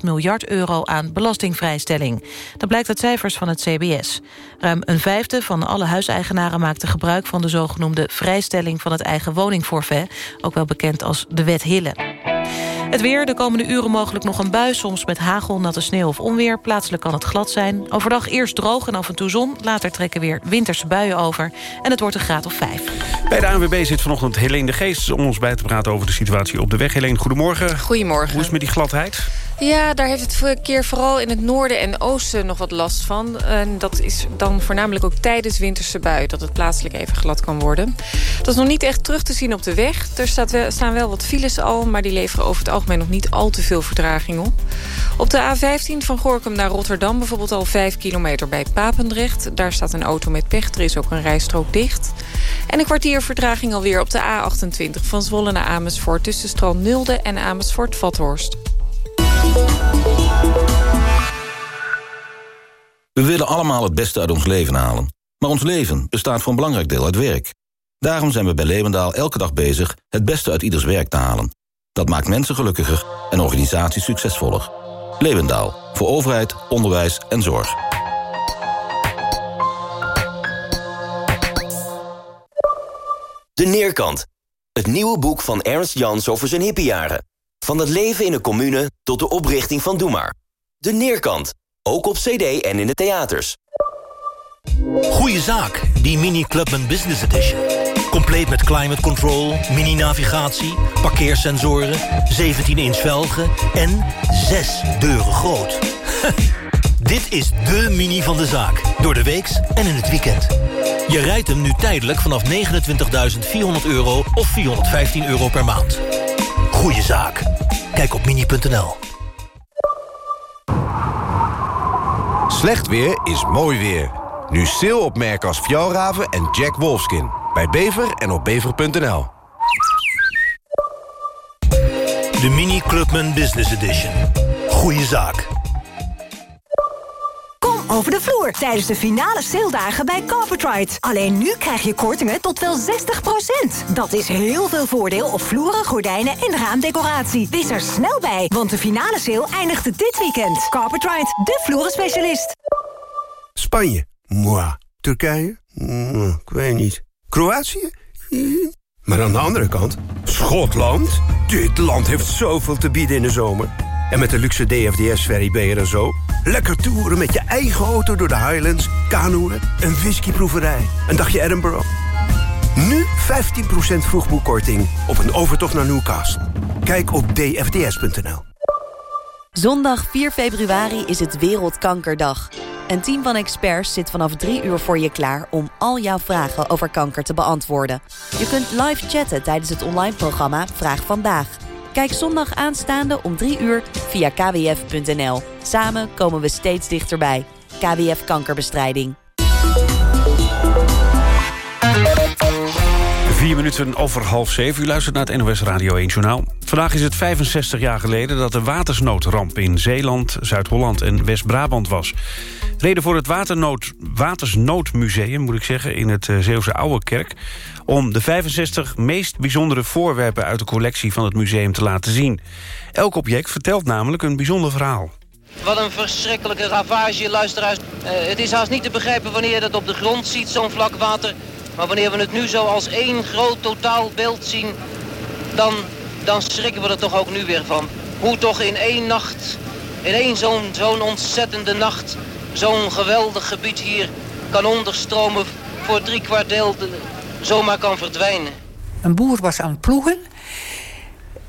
Speaker 4: miljard euro aan belastingvrijstelling. Dat blijkt uit cijfers van het CBS. Ruim een vijfde van alle huiseigenaren maakte gebruik... van de zogenoemde vrijstelling van het eigen woningforfait... ook wel bekend als de wet Hille. Het weer, de komende uren mogelijk nog een bui... soms met hagel, natte sneeuw of onweer. Plaatselijk kan het glad zijn. Overdag eerst droog en af en toe zon. Later trekken weer winterse buien over. En het wordt een graad of vijf.
Speaker 2: Bij de ANWB zit vanochtend Helene de Geest... om ons bij te praten over de situatie op de weg. Helene, goedemorgen.
Speaker 17: Goedemorgen.
Speaker 2: Hoe is het met die gladheid?
Speaker 17: Ja, daar heeft het verkeer vooral in het noorden en oosten nog wat last van. En dat is dan voornamelijk ook tijdens winterse bui... dat het plaatselijk even glad kan worden. Dat is nog niet echt terug te zien op de weg. Er staan wel wat files al... maar die leveren over het algemeen nog niet al te veel vertraging op. Op de A15 van Gorkum naar Rotterdam bijvoorbeeld al 5 kilometer bij Papendrecht. Daar staat een auto met pech, er is ook een rijstrook dicht. En een kwartier vertraging alweer op de A28 van Zwolle naar Amersfoort... tussen Strand Nulde en Amersfoort-Vathorst.
Speaker 18: We willen allemaal het beste uit ons leven halen. Maar ons leven bestaat voor een belangrijk deel uit werk. Daarom zijn we bij Levendaal elke dag bezig het beste uit ieders werk te halen. Dat maakt mensen gelukkiger en organisaties succesvoller. Levendaal, voor overheid, onderwijs en zorg.
Speaker 19: De Neerkant. Het nieuwe boek van Ernst Jans over zijn hippiejaren. Van het leven in een commune tot de oprichting van Doe Maar. De Neerkant. Ook op cd en in de theaters.
Speaker 20: Goeie zaak, die Mini Clubman Business Edition. Compleet met climate control, mini-navigatie, parkeersensoren... 17-inch velgen en 6 deuren groot. Dit is de Mini van de zaak. Door de weeks en in het weekend. Je rijdt hem nu tijdelijk vanaf 29.400 euro of 415 euro per maand. Goeie zaak. Kijk op mini.nl.
Speaker 11: Slecht weer is mooi weer. Nu sale op merken als Fjallraven en Jack Wolfskin. Bij Bever en op bever.nl.
Speaker 20: De Mini Clubman Business Edition. Goeie zaak.
Speaker 21: Over de vloer tijdens de finale saledagen bij Carpetride. Alleen nu krijg je kortingen tot wel 60%. Dat is heel veel voordeel op vloeren, gordijnen en raamdecoratie. Wees er snel bij, want de finale sale eindigt dit weekend. Carpetride, de vloerenspecialist.
Speaker 22: Spanje? Moi. Turkije? Ik weet niet. Kroatië? Maar aan de andere kant, Schotland? Dit land heeft zoveel te bieden in de zomer. En met de luxe DFDS-ferry ben je er zo. Lekker toeren met je eigen auto door de Highlands, kanoeën, een whiskyproeverij, een dagje Edinburgh. Nu 15% vroegboekkorting op een overtocht naar Newcastle. Kijk op dfds.nl.
Speaker 23: Zondag 4 februari is het Wereldkankerdag. Een team van experts zit vanaf drie uur voor je klaar... om al jouw vragen over kanker te beantwoorden. Je kunt live chatten tijdens het online programma Vraag Vandaag. Kijk zondag aanstaande om drie uur via kwf.nl. Samen komen we steeds dichterbij. KWF Kankerbestrijding.
Speaker 2: Vier minuten over half zeven. U luistert naar het NOS Radio 1 Journaal. Vandaag is het 65 jaar geleden dat de watersnoodramp in Zeeland, Zuid-Holland en West-Brabant was. Reden voor het Watersnoodmuseum, moet ik zeggen, in het uh, Zeeuwse Oude Kerk... om de 65 meest bijzondere voorwerpen uit de collectie van het museum te laten zien. Elk object vertelt namelijk een bijzonder verhaal.
Speaker 24: Wat een verschrikkelijke ravage, luisteraars. Uh, het is haast niet te begrijpen wanneer je dat op de grond ziet, zo'n vlak water.
Speaker 25: Maar wanneer we het nu zo als één groot totaalbeeld zien... dan, dan schrikken we er toch ook nu weer van. Hoe toch in één nacht, in één zo'n zo'n ontzettende nacht... zo'n geweldig gebied hier kan onderstromen voor drie kwart deel de- zomaar kan verdwijnen.
Speaker 26: Een boer was aan het ploegen.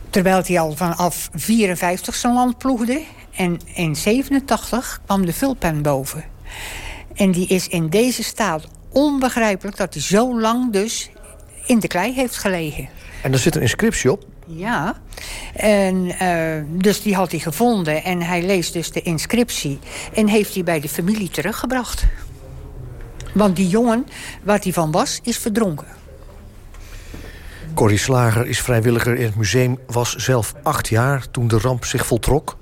Speaker 26: Terwijl hij al vanaf 54 zijn land ploegde. En in 87 kwam de vulpen boven. En die is in deze staat onbegrijpelijk dat hij zo lang dus in de klei heeft gelegen.
Speaker 27: En er zit een inscriptie op.
Speaker 26: Ja, en eh, dus die had hij gevonden en hij leest dus de inscriptie en heeft die bij de familie teruggebracht. Want die jongen, waar hij van was, is verdronken.
Speaker 27: Corrie Slager is vrijwilliger in het museum, was zelf acht jaar toen de ramp zich voltrok.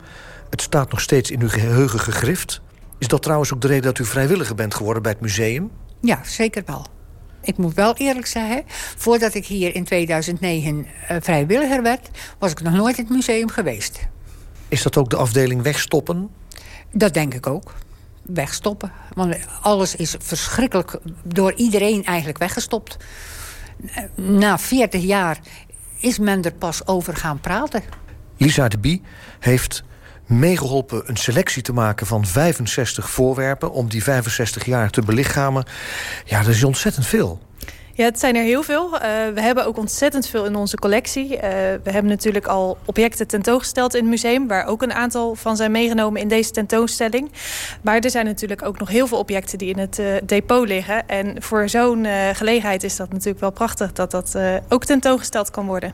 Speaker 27: Het staat nog steeds in uw geheugen gegrift. Is dat trouwens ook de reden dat u vrijwilliger bent geworden bij het museum?
Speaker 26: Ja, zeker wel. Ik moet wel eerlijk zeggen, voordat ik hier in 2009 eh, vrijwilliger werd, was ik nog nooit in het museum geweest.
Speaker 27: Is dat ook de afdeling wegstoppen?
Speaker 26: Dat denk ik ook. Wegstoppen. Want alles is verschrikkelijk door iedereen eigenlijk weggestopt. Na 40 jaar is men er pas over gaan praten.
Speaker 27: Lisa de Bie heeft meegeholpen een selectie te maken van 65 voorwerpen... om die 65 jaar te belichamen. Ja, dat is ontzettend veel.
Speaker 24: Ja, het zijn er heel veel. Uh, we hebben ook ontzettend veel in onze collectie. Uh, we hebben natuurlijk al objecten tentoongesteld in het museum... waar ook een aantal van zijn meegenomen in deze tentoonstelling. Maar er zijn natuurlijk ook nog heel veel objecten die in het uh, depot liggen. En voor zo'n gelegenheid is dat natuurlijk wel prachtig... dat dat ook tentoongesteld kan worden.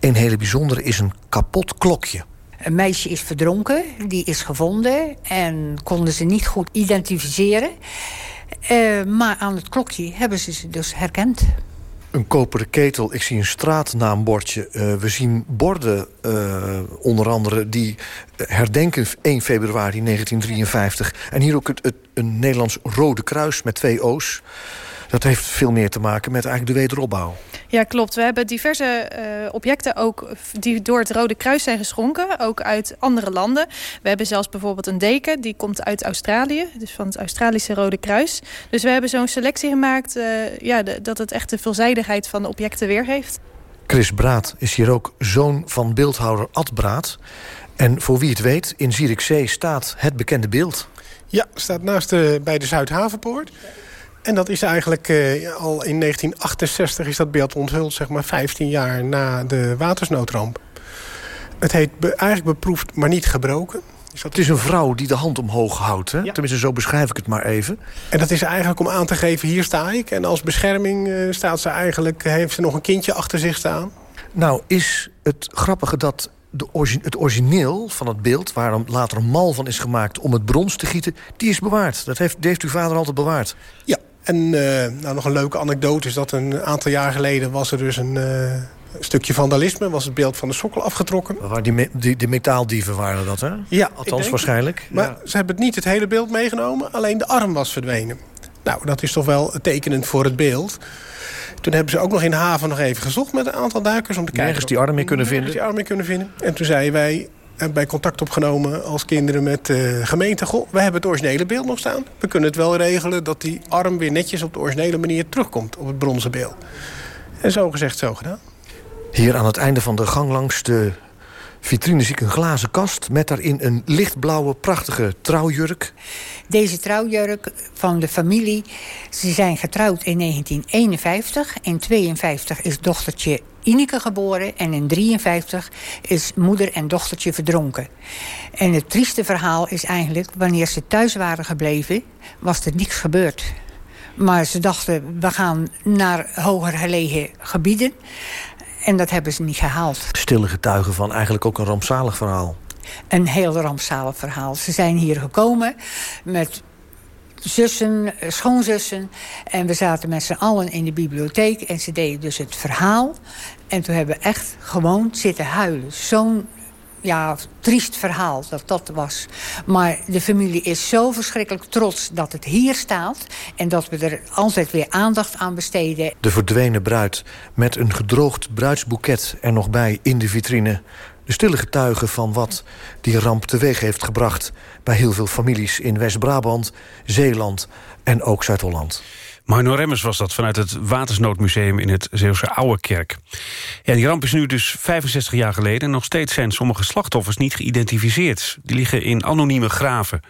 Speaker 27: Een hele bijzondere is een kapot klokje.
Speaker 26: Een meisje is verdronken, die is gevonden... en konden ze niet goed identificeren... Uh, maar aan het klokje hebben ze ze dus herkend.
Speaker 27: Een koperen ketel, ik zie een straatnaambordje. Uh, we zien borden, uh, onder andere, die herdenken 1 februari 1953. En hier ook het, het, een Nederlands Rode Kruis met twee O's. Dat heeft veel meer te maken met eigenlijk de wederopbouw.
Speaker 24: Ja, klopt. We hebben diverse uh, objecten ook die door het Rode Kruis zijn geschonken. Ook uit andere landen. We hebben zelfs bijvoorbeeld een deken. Die komt uit Australië. Dus van het Australische Rode Kruis. Dus we hebben zo'n selectie gemaakt. Uh, ja, de, dat het echt de veelzijdigheid van de objecten weergeeft.
Speaker 27: Chris Braat is hier ook zoon van beeldhouder Ad Braat. En voor wie het weet, in Zierikzee staat het bekende beeld.
Speaker 28: Ja, staat naast de, bij de Zuidhavenpoort. En dat is eigenlijk uh, al in 1968 is dat beeld onthuld, zeg maar 15 jaar na de watersnoodramp. Het heet be, eigenlijk beproefd, maar niet gebroken.
Speaker 27: Is het is een vrouw die de hand omhoog houdt, hè? Ja. Tenminste, zo beschrijf ik het maar even.
Speaker 28: En dat is eigenlijk om aan te geven, hier sta ik. En als bescherming uh, staat ze eigenlijk, heeft ze nog een kindje achter zich staan.
Speaker 27: Nou, is het grappige dat de origine, het origineel van het beeld... waar dan later een mal van is gemaakt om het brons te gieten... die is bewaard. Dat heeft, die heeft uw vader altijd bewaard.
Speaker 28: Ja, en uh, nou, nog een leuke anekdote is dat een aantal jaar geleden... was er dus een uh, stukje vandalisme. Was het beeld van de sokkel afgetrokken.
Speaker 27: Waar die, me, die, de metaaldieven waren dat, hè?
Speaker 28: Ja.
Speaker 27: Althans, waarschijnlijk.
Speaker 28: Maar
Speaker 27: ja.
Speaker 28: ze hebben het niet het hele beeld meegenomen. Alleen de arm was verdwenen. Nou, dat is toch wel tekenend voor het beeld. Toen hebben ze ook nog in de haven nog even gezocht met een aantal duikers... om te kijken
Speaker 27: Nergens die arm meer kunnen vinden.
Speaker 28: die arm meer kunnen vinden. En toen zeiden wij, bij contact opgenomen als kinderen met de uh, gemeente... goh, we hebben het originele beeld nog staan. We kunnen het wel regelen dat die arm weer netjes op de originele manier terugkomt... op het bronzen beeld. En zo gezegd, zo gedaan.
Speaker 27: Hier aan het einde van de gang langs de vitrine zie ik een glazen kast... met daarin een lichtblauwe, prachtige trouwjurk.
Speaker 26: Deze trouwjurk van de familie, ze zijn getrouwd in 1951. In 52 is dochtertje Ineke geboren en in 53 is moeder en dochtertje verdronken. En het trieste verhaal is eigenlijk, wanneer ze thuis waren gebleven... was er niks gebeurd. Maar ze dachten, we gaan naar hoger gelegen gebieden... En dat hebben ze niet gehaald.
Speaker 27: Stille getuigen van eigenlijk ook een rampzalig verhaal.
Speaker 26: Een heel rampzalig verhaal. Ze zijn hier gekomen met zussen, schoonzussen. En we zaten met z'n allen in de bibliotheek. En ze deden dus het verhaal. En toen hebben we echt gewoon zitten huilen. Zo'n ja, triest verhaal dat dat was. Maar de familie is zo verschrikkelijk trots dat het hier staat... en dat we er altijd weer aandacht aan besteden.
Speaker 27: De verdwenen bruid met een gedroogd bruidsboeket er nog bij in de vitrine. De stille getuigen van wat die ramp teweeg heeft gebracht... bij heel veel families in West-Brabant, Zeeland en ook Zuid-Holland.
Speaker 2: Marno Remmers was dat vanuit het Watersnoodmuseum in het Zeeuwse Ouwekerk. Ja, die ramp is nu dus 65 jaar geleden... en nog steeds zijn sommige slachtoffers niet geïdentificeerd. Die liggen in anonieme graven.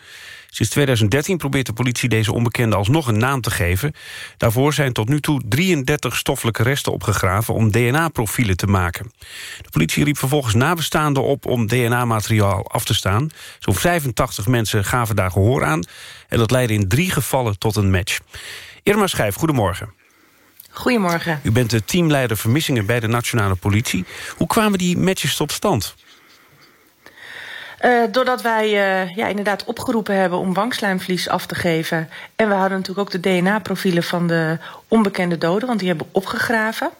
Speaker 2: Sinds 2013 probeert de politie deze onbekende alsnog een naam te geven. Daarvoor zijn tot nu toe 33 stoffelijke resten opgegraven... om DNA-profielen te maken. De politie riep vervolgens nabestaanden op om DNA-materiaal af te staan. Zo'n 85 mensen gaven daar gehoor aan... en dat leidde in drie gevallen tot een match. Irma Schijf, goedemorgen.
Speaker 29: Goedemorgen.
Speaker 2: U bent de teamleider vermissingen bij de Nationale Politie. Hoe kwamen die matches tot stand?
Speaker 29: Uh, doordat wij uh, ja, inderdaad opgeroepen hebben om wangslijmvlies af te geven. En we hadden natuurlijk ook de DNA-profielen van de onbekende doden, want die hebben opgegraven.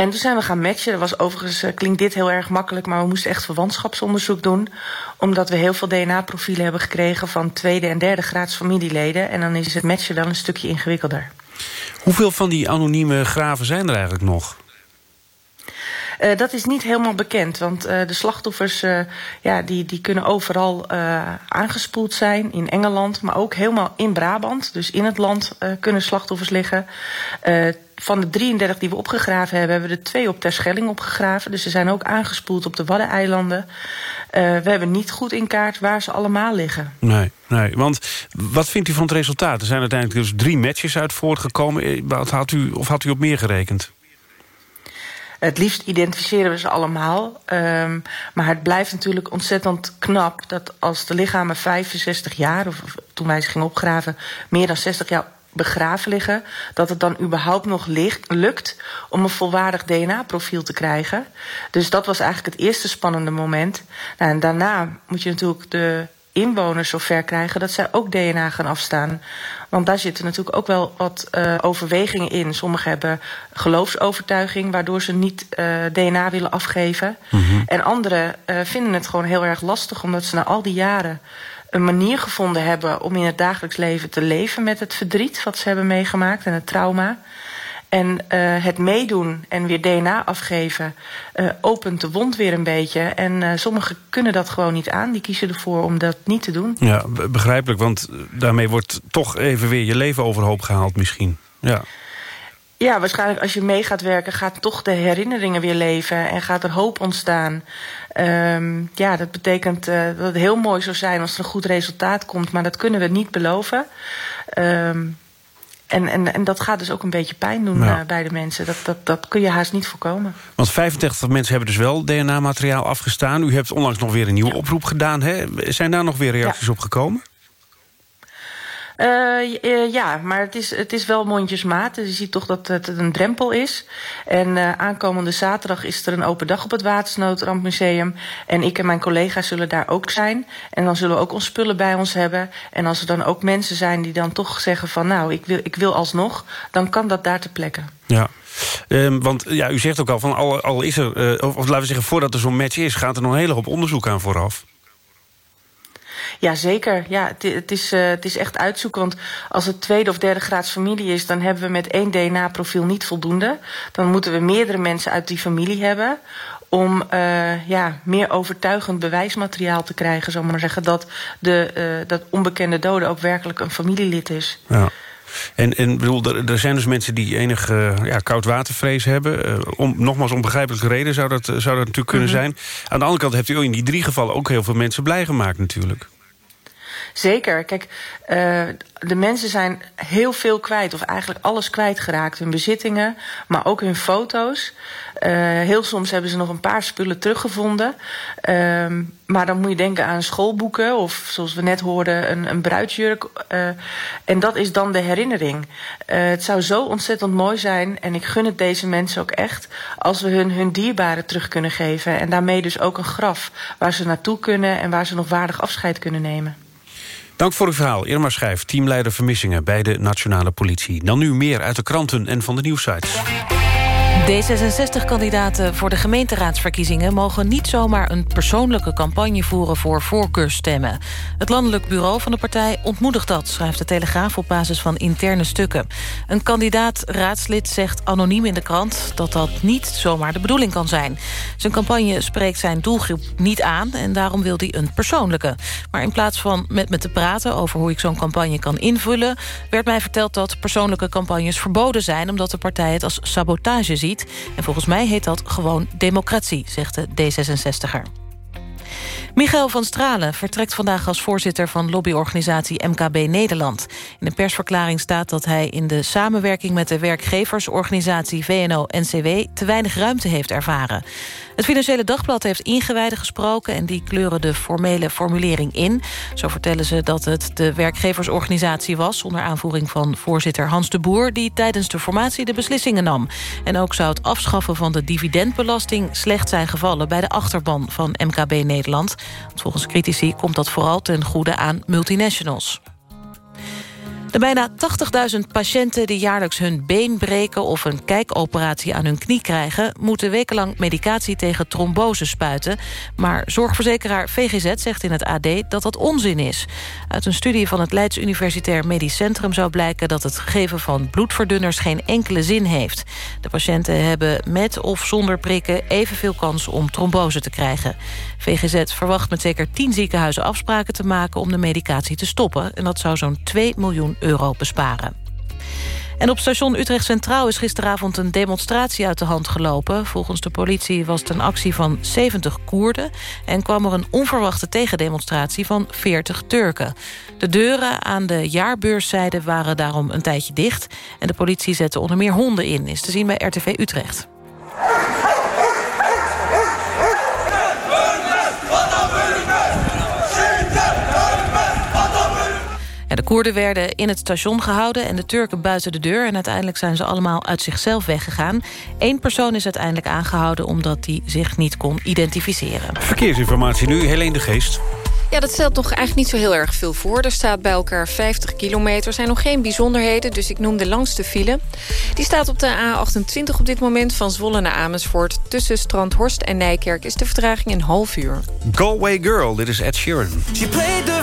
Speaker 29: En toen zijn we gaan matchen. Dat was overigens, uh, klinkt dit heel erg makkelijk, maar we moesten echt verwantschapsonderzoek doen. Omdat we heel veel DNA-profielen hebben gekregen van tweede en derde graads familieleden. En dan is het matchen wel een stukje ingewikkelder.
Speaker 2: Hoeveel van die anonieme graven zijn er eigenlijk nog?
Speaker 29: Uh, dat is niet helemaal bekend, want uh, de slachtoffers uh, ja, die, die kunnen overal aangespoeld zijn. In Engeland, maar ook helemaal in Brabant. Dus in het land kunnen slachtoffers liggen. Van de 33 die we opgegraven hebben, hebben we er twee op Terschelling opgegraven. Dus ze zijn ook aangespoeld op de Waddeneilanden. we hebben niet goed in kaart waar ze allemaal liggen.
Speaker 2: Nee, nee, want wat vindt u van het resultaat? Er zijn uiteindelijk dus drie matches uit voortgekomen. Wat had u, of had u op meer gerekend?
Speaker 29: Het liefst identificeren we ze allemaal. Um, maar het blijft natuurlijk ontzettend knap dat als de lichamen 65 jaar, of, of toen wij ze gingen opgraven, meer dan 60 jaar begraven liggen, dat het dan überhaupt nog ligt, lukt om een volwaardig DNA-profiel te krijgen. Dus dat was eigenlijk het eerste spannende moment. Nou, en daarna moet je natuurlijk de inwoners zover krijgen dat zij ook DNA gaan afstaan. Want daar zitten natuurlijk ook wel wat uh, overwegingen in. Sommigen hebben geloofsovertuiging, waardoor ze niet uh, DNA willen afgeven. Mm -hmm. En anderen uh, vinden het gewoon heel erg lastig, omdat ze na al die jaren een manier gevonden hebben om in het dagelijks leven te leven met het verdriet wat ze hebben meegemaakt en het trauma. En uh, het meedoen en weer DNA afgeven uh, opent de wond weer een beetje. En uh, sommigen kunnen dat gewoon niet aan. Die kiezen ervoor om dat niet te doen.
Speaker 2: Ja, begrijpelijk. Want daarmee wordt toch even weer je leven overhoop gehaald misschien. Ja.
Speaker 29: Ja, waarschijnlijk als je mee gaat werken... gaat toch de herinneringen weer leven en gaat er hoop ontstaan. Um, ja, dat betekent uh, dat het heel mooi zou zijn als er een goed resultaat komt... maar dat kunnen we niet beloven. Um, en, en, en dat gaat dus ook een beetje pijn doen ja. uh, bij de mensen. Dat, dat, dat kun je haast niet voorkomen.
Speaker 2: Want 35 mensen hebben dus wel DNA-materiaal afgestaan. U hebt onlangs nog weer een nieuwe ja. oproep gedaan. Hè? Zijn daar nog weer reacties ja. op gekomen?
Speaker 29: Uh, ja, maar het is, het is wel mondjesmaat. Dus je ziet toch dat het een drempel is. En uh, aankomende zaterdag is er een open dag op het Watersnoodrampmuseum. En ik en mijn collega's zullen daar ook zijn. En dan zullen we ook ons spullen bij ons hebben. En als er dan ook mensen zijn die dan toch zeggen van... nou, ik wil, ik wil alsnog, dan kan dat daar ter plekke.
Speaker 2: Ja. Um, want ja, u zegt ook al, van al, al is er, of, of laten we zeggen, voordat er zo'n match is... gaat er nog een hele hoop onderzoek aan vooraf.
Speaker 29: Ja, zeker. Ja, het, het, is, uh, het is echt uitzoeken. Want als het tweede of derde graads familie is... dan hebben we met één DNA-profiel niet voldoende. Dan moeten we meerdere mensen uit die familie hebben om uh, ja, meer overtuigend bewijsmateriaal te krijgen, zal ik maar zeggen, dat de uh, dat onbekende dode ook werkelijk een familielid is.
Speaker 2: Ja. En, en bedoel, er, er zijn dus mensen die enig uh, ja, koudwatervrees hebben. Om, nogmaals, om begrijpelijke reden zou dat, zou dat natuurlijk kunnen mm -hmm. zijn. Aan de andere kant hebt u in die drie gevallen ook heel veel mensen blij gemaakt natuurlijk.
Speaker 29: Zeker. Kijk, uh, de mensen zijn heel veel kwijt, of eigenlijk alles kwijtgeraakt. Hun bezittingen, maar ook hun foto's. Uh, heel soms hebben ze nog een paar spullen teruggevonden. Uh, maar dan moet je denken aan schoolboeken, of zoals we net hoorden, een, een bruidsjurk. Uh, en dat is dan de herinnering. het zou zo ontzettend mooi zijn, en ik gun het deze mensen ook echt, als we hun hun dierbaren terug kunnen geven. En daarmee dus ook een graf waar ze naartoe kunnen en waar ze nog waardig afscheid kunnen nemen.
Speaker 2: Dank voor uw verhaal. Irma Schijf, teamleider vermissingen bij de Nationale Politie. Dan nu meer uit de kranten en van de nieuwsites.
Speaker 4: D66-kandidaten voor de gemeenteraadsverkiezingen... mogen niet zomaar een persoonlijke campagne voeren voor voorkeurstemmen. Het landelijk bureau van de partij ontmoedigt dat... schrijft de Telegraaf op basis van interne stukken. Een kandidaat-raadslid zegt anoniem in de krant... dat dat niet zomaar de bedoeling kan zijn. Zijn campagne spreekt zijn doelgroep niet aan... en daarom wil hij een persoonlijke. Maar in plaats van met me te praten over hoe ik zo'n campagne kan invullen... werd mij verteld dat persoonlijke campagnes verboden zijn... omdat de partij het als sabotage ziet en volgens mij heet dat gewoon democratie, zegt de D66er. Michael van Stralen vertrekt vandaag als voorzitter van lobbyorganisatie MKB Nederland. In een persverklaring staat dat hij in de samenwerking met de werkgeversorganisatie VNO-NCW te weinig ruimte heeft ervaren. Het Financiële Dagblad heeft ingewijden gesproken... en die kleuren de formele formulering in. Zo vertellen ze dat het de werkgeversorganisatie was... onder aanvoering van voorzitter Hans de Boer... die tijdens de formatie de beslissingen nam. En ook zou het afschaffen van de dividendbelasting... slecht zijn gevallen bij de achterban van MKB Nederland. Volgens critici komt dat vooral ten goede aan multinationals. De bijna 80.000 patiënten die jaarlijks hun been breken... of een kijkoperatie aan hun knie krijgen... moeten wekenlang medicatie tegen trombose spuiten. Maar zorgverzekeraar VGZ zegt in het AD dat dat onzin is. Uit een studie van het Leids Universitair Medisch Centrum zou blijken... dat het geven van bloedverdunners geen enkele zin heeft. De patiënten hebben met of zonder prikken evenveel kans om trombose te krijgen. VGZ verwacht met zeker 10 ziekenhuizen afspraken te maken... om de medicatie te stoppen. En dat zou zo'n 2 miljoen euro besparen. En op station Utrecht Centraal is gisteravond een demonstratie uit de hand gelopen. Volgens de politie was het een actie van 70 Koerden... en kwam er een onverwachte tegendemonstratie van 40 Turken. De deuren aan de jaarbeurszijde waren daarom een tijdje dicht... en de politie zette onder meer honden in, is te zien bij RTV Utrecht. De Koerden werden in het station gehouden en de Turken buiten de deur. En uiteindelijk zijn ze allemaal uit zichzelf weggegaan. Eén persoon is uiteindelijk aangehouden omdat hij zich niet kon identificeren.
Speaker 2: Verkeersinformatie nu, Helene de Geest.
Speaker 17: Ja, dat stelt toch eigenlijk niet zo heel erg veel voor. Er staat bij elkaar 50 kilometer. Er zijn nog geen bijzonderheden, dus ik noem de langste file. Die staat op de A28 op dit moment van Zwolle naar Amersfoort. Tussen Strandhorst en Nijkerk is de vertraging een half uur.
Speaker 2: Galway Girl, dit is Ed Sheeran.
Speaker 9: She played the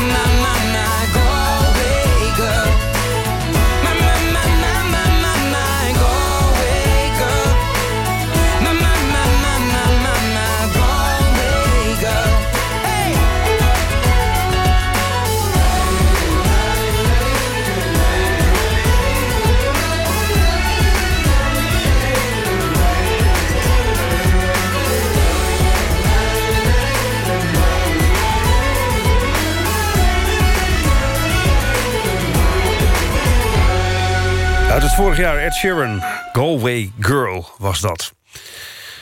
Speaker 9: My, my,
Speaker 2: vorig jaar Ed Sheeran. Galway Girl was dat.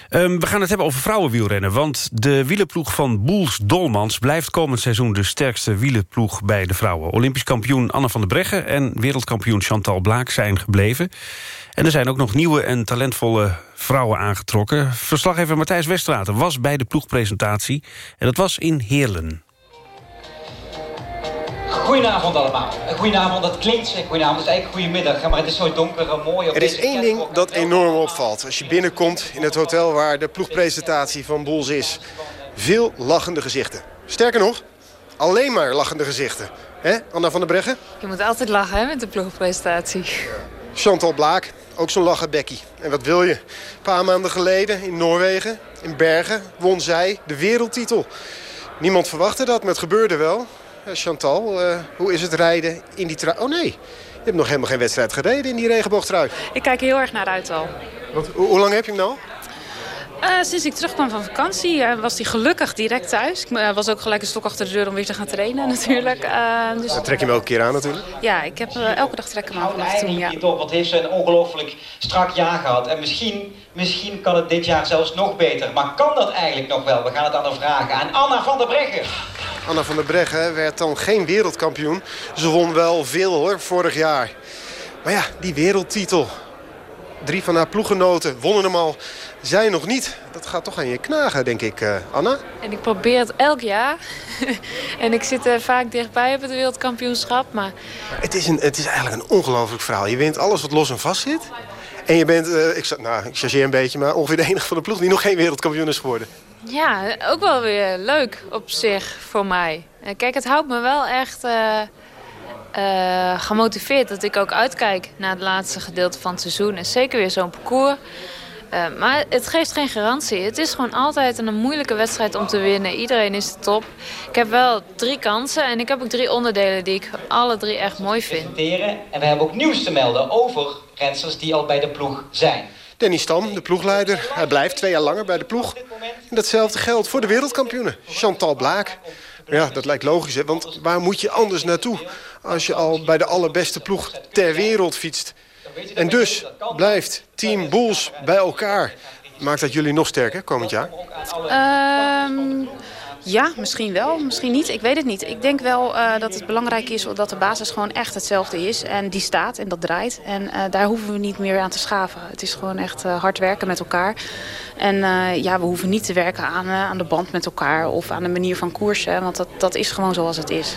Speaker 2: Ehm, we gaan het hebben over vrouwenwielrennen. Want de wielenploeg van Boels Dolmans... blijft komend seizoen de sterkste wielenploeg bij de vrouwen. Olympisch kampioen Anne van der Breggen... en wereldkampioen Chantal Blaak zijn gebleven. En er zijn ook nog nieuwe en talentvolle vrouwen aangetrokken. Verslaggever Matthijs Westraten was bij de ploegpresentatie. En dat was in Heerlen.
Speaker 30: Goedenavond allemaal. Goedenavond, dat klinkt goedenavond, het is eigenlijk goedemiddag. Maar het is zo donker en mooi. Op
Speaker 31: er is
Speaker 30: deze
Speaker 31: één ding dat enorm opvalt. Als je binnenkomt in het hotel waar de ploegpresentatie van Boels is. Veel lachende gezichten. Sterker nog, alleen maar lachende gezichten. Hè, Anna van der Breggen?
Speaker 32: Je moet altijd lachen hè, met de ploegpresentatie.
Speaker 31: Chantal Blaak, ook zo'n lachen Becky. En wat wil je? Een paar maanden geleden in Noorwegen, in Bergen, won zij de wereldtitel. Niemand verwachtte dat, maar het gebeurde wel. Eh, Chantal, eh, hoe is het rijden in die trui? Oh nee, je hebt nog helemaal geen wedstrijd gereden in die regenboogtrui.
Speaker 32: Ik kijk er heel erg naar uit al.
Speaker 31: Want, hoe, hoe lang heb je hem nou?
Speaker 32: Eh, sinds ik terugkwam van vakantie was hij gelukkig direct thuis. Ik was ook gelijk een stok achter de deur om weer te gaan trainen natuurlijk. Eh, dus,
Speaker 31: Dan trek je hem elke keer aan natuurlijk.
Speaker 32: ja, ik heb elke dag trekken aan vanaf toen. Ja.
Speaker 30: want heeft ze een ongelooflijk strak jaar gehad. En misschien, misschien kan het dit jaar zelfs nog beter. Maar kan dat eigenlijk nog wel? We gaan het aan haar vragen. Aan Anna van der Breggen.
Speaker 31: Anna van der Breggen werd dan geen wereldkampioen. Ze won wel veel hoor, vorig jaar. Maar ja, die wereldtitel. Drie van haar ploeggenoten wonnen hem al. Zij nog niet. Dat gaat toch aan je knagen, denk ik, eh, Anna.
Speaker 32: En ik probeer het elk jaar. en ik zit er vaak dichtbij op het wereldkampioenschap. Maar
Speaker 31: Het is, een, het is eigenlijk een ongelooflijk verhaal. Je wint alles wat los en vast zit. En je bent, eh, ik, nou, ik chargeer een beetje, maar ongeveer de enige van de ploeg die nog geen wereldkampioen is geworden.
Speaker 32: Ja, ook wel weer leuk op zich voor mij. Eh, Kijk, het houdt me wel echt eh, eh, gemotiveerd dat ik ook uitkijk naar het laatste gedeelte van het seizoen. En zeker weer zo'n parcours. Maar het geeft geen garantie. Het is gewoon altijd een moeilijke wedstrijd om te winnen. Iedereen is de top. Ik heb wel drie kansen en ik heb ook drie onderdelen die ik alle drie echt mooi vind.
Speaker 30: En we hebben ook nieuws te melden over rensters die al bij de ploeg zijn.
Speaker 31: Danny Stam, de ploegleider, hij blijft twee jaar langer bij de ploeg. Datzelfde geldt voor de wereldkampioenen, Chantal Blaak. Ja, dat lijkt logisch, hè? want waar moet je anders naartoe... als je al bij de allerbeste ploeg ter wereld fietst? En dus blijft Team Bulls bij elkaar. Maakt dat jullie nog sterker komend jaar?
Speaker 32: Ehm, ja, misschien wel, misschien niet. Ik weet het niet. Ik denk wel eh, dat het belangrijk is dat de basis gewoon echt hetzelfde is. En die staat en dat draait. En eh, daar hoeven we niet meer aan te schaven. Het is gewoon echt eh, hard werken met elkaar. En ja, we hoeven niet te werken aan, aan de band met elkaar of aan de manier van koersen. Want dat, dat is gewoon zoals het is.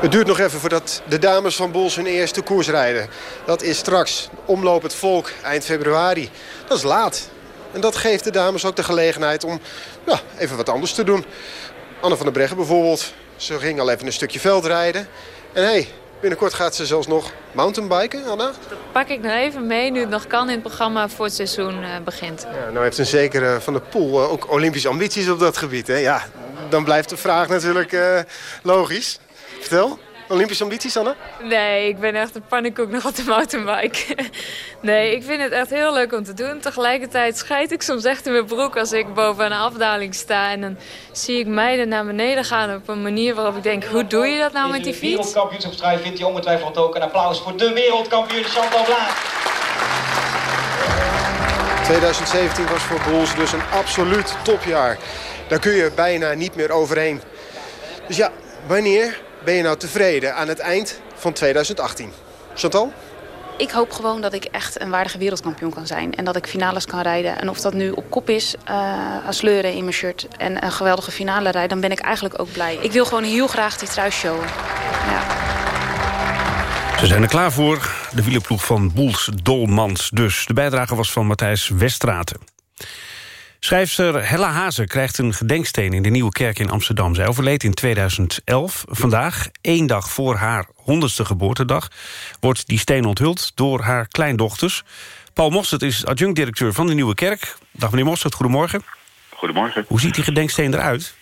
Speaker 31: Het duurt nog even voordat de dames van Bols hun eerste koers rijden. Dat is straks omloop het volk eind februari. Dat is laat. En dat geeft de dames ook de gelegenheid om ja, even wat anders te doen. Anne van der Breggen bijvoorbeeld. Ze ging al even een stukje veld rijden. En hé, hey, binnenkort gaat ze zelfs nog mountainbiken, Anna.
Speaker 32: Pak ik nog even mee nu het nog kan in het programma voor het seizoen eh, begint.
Speaker 31: Ja, nou heeft een zekere Van der Poel eh, ook Olympische ambities op dat gebied. Hè? Ja, dan blijft de vraag natuurlijk eh, logisch. Vertel, Olympische ambities, Anna?
Speaker 32: Nee, ik ben echt een pannenkoek nog op de mountainbike. nee, ik vind het echt heel leuk om te doen. Tegelijkertijd scheid ik soms echt in mijn broek als ik boven een afdaling sta. En dan zie ik meiden naar beneden gaan op een manier waarop ik denk... hoe doe je dat nou met die
Speaker 30: De
Speaker 32: fiets?
Speaker 30: wereldkampioenschapstrui vindt hij ongetwijfeld ook een applaus voor de wereldkampioen Chantal Blaak.
Speaker 31: 2017 was voor Bulls dus een absoluut topjaar. Daar kun je bijna niet meer overheen. Dus ja, wanneer ben je nou tevreden aan het eind van 2018? Chantal?
Speaker 32: Ik hoop gewoon dat ik echt een waardige wereldkampioen kan zijn. En dat ik finales kan rijden. En of dat nu op kop is, eh aan sleuren in mijn shirt... en een geweldige finale rijden, dan ben ik eigenlijk ook blij. Ik wil gewoon heel graag die trui showen.
Speaker 2: Ze zijn er klaar voor. De wielerploeg van Boels Dolmans dus. De bijdrage was van Matthijs Westraten. Schrijfster Hella Hazen krijgt een gedenksteen in de Nieuwe Kerk in Amsterdam. Zij overleed in 2011. Vandaag, één dag voor haar honderdste geboortedag... wordt die steen onthuld door haar kleindochters. Paul Mostert is adjunct-directeur van de Nieuwe Kerk. Dag meneer Mostert, goedemorgen.
Speaker 33: Goedemorgen.
Speaker 2: Hoe ziet die gedenksteen eruit?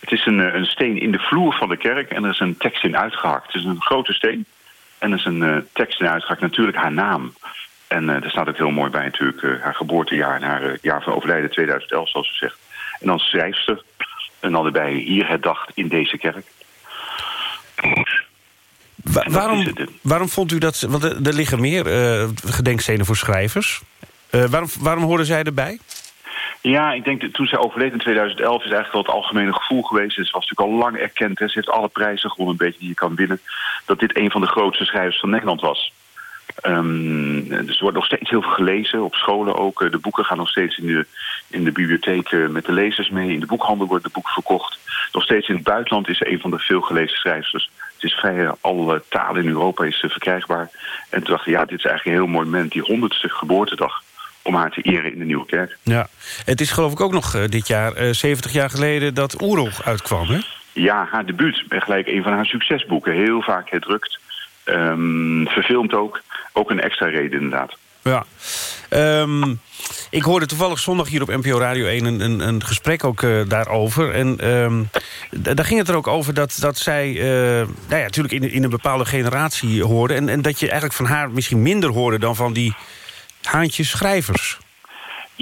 Speaker 33: Het is een, eh, een steen in de vloer van de kerk en er is een tekst in uitgehakt. Het is een grote steen en er is een eh, tekst in uitgehakt, natuurlijk haar naam. En eh daar staat ook heel mooi bij natuurlijk eh, haar geboortejaar en haar eh, jaar van overlijden 2011, zoals ze zegt. En dan schrijfster en dan erbij hier herdacht in deze kerk.
Speaker 2: Wa- waarom,
Speaker 33: het.
Speaker 2: waarom vond u dat... Want er, er liggen meer gedenkstenen voor schrijvers. Waarom, waarom hoorden zij erbij?
Speaker 33: Ja, ik denk dat toen zij overleed in 2011 is eigenlijk wel het algemene gevoel geweest. Ze was natuurlijk al lang erkend. Hè. Ze heeft alle prijzen gewonnen, een beetje die je kan winnen. Dat dit een van de grootste schrijvers van Nederland was. Ehm, dus er wordt nog steeds heel veel gelezen, op scholen ook. Eh, De boeken gaan nog steeds in de, in de bibliotheek eh, met de lezers mee. In de boekhandel worden de boeken verkocht. Nog steeds in het buitenland is ze een van de veel gelezen schrijvers. Dus het is vrij alle talen in Europa is eh, verkrijgbaar. En toen dacht ik, ja, dit is eigenlijk een heel mooi moment. Die honderdste geboortedag om haar te eren in de Nieuwe Kerk.
Speaker 2: Ja. Het is geloof ik ook nog dit jaar, eh, 70 jaar geleden... dat Oerol uitkwam, hè?
Speaker 33: Ja, haar debuut. En gelijk een van haar succesboeken. Heel vaak herdrukt. Ehm, verfilmd ook. Ook een extra reden inderdaad.
Speaker 2: Ja. Ehm, ik hoorde toevallig zondag hier op NPO Radio 1 een, een, een gesprek ook eh, daarover. En ehm, daar ging het er ook over dat, dat zij eh, nou ja, natuurlijk in, in een bepaalde generatie hoorde. En, en dat je eigenlijk van haar misschien minder hoorde dan van die haantjes schrijvers.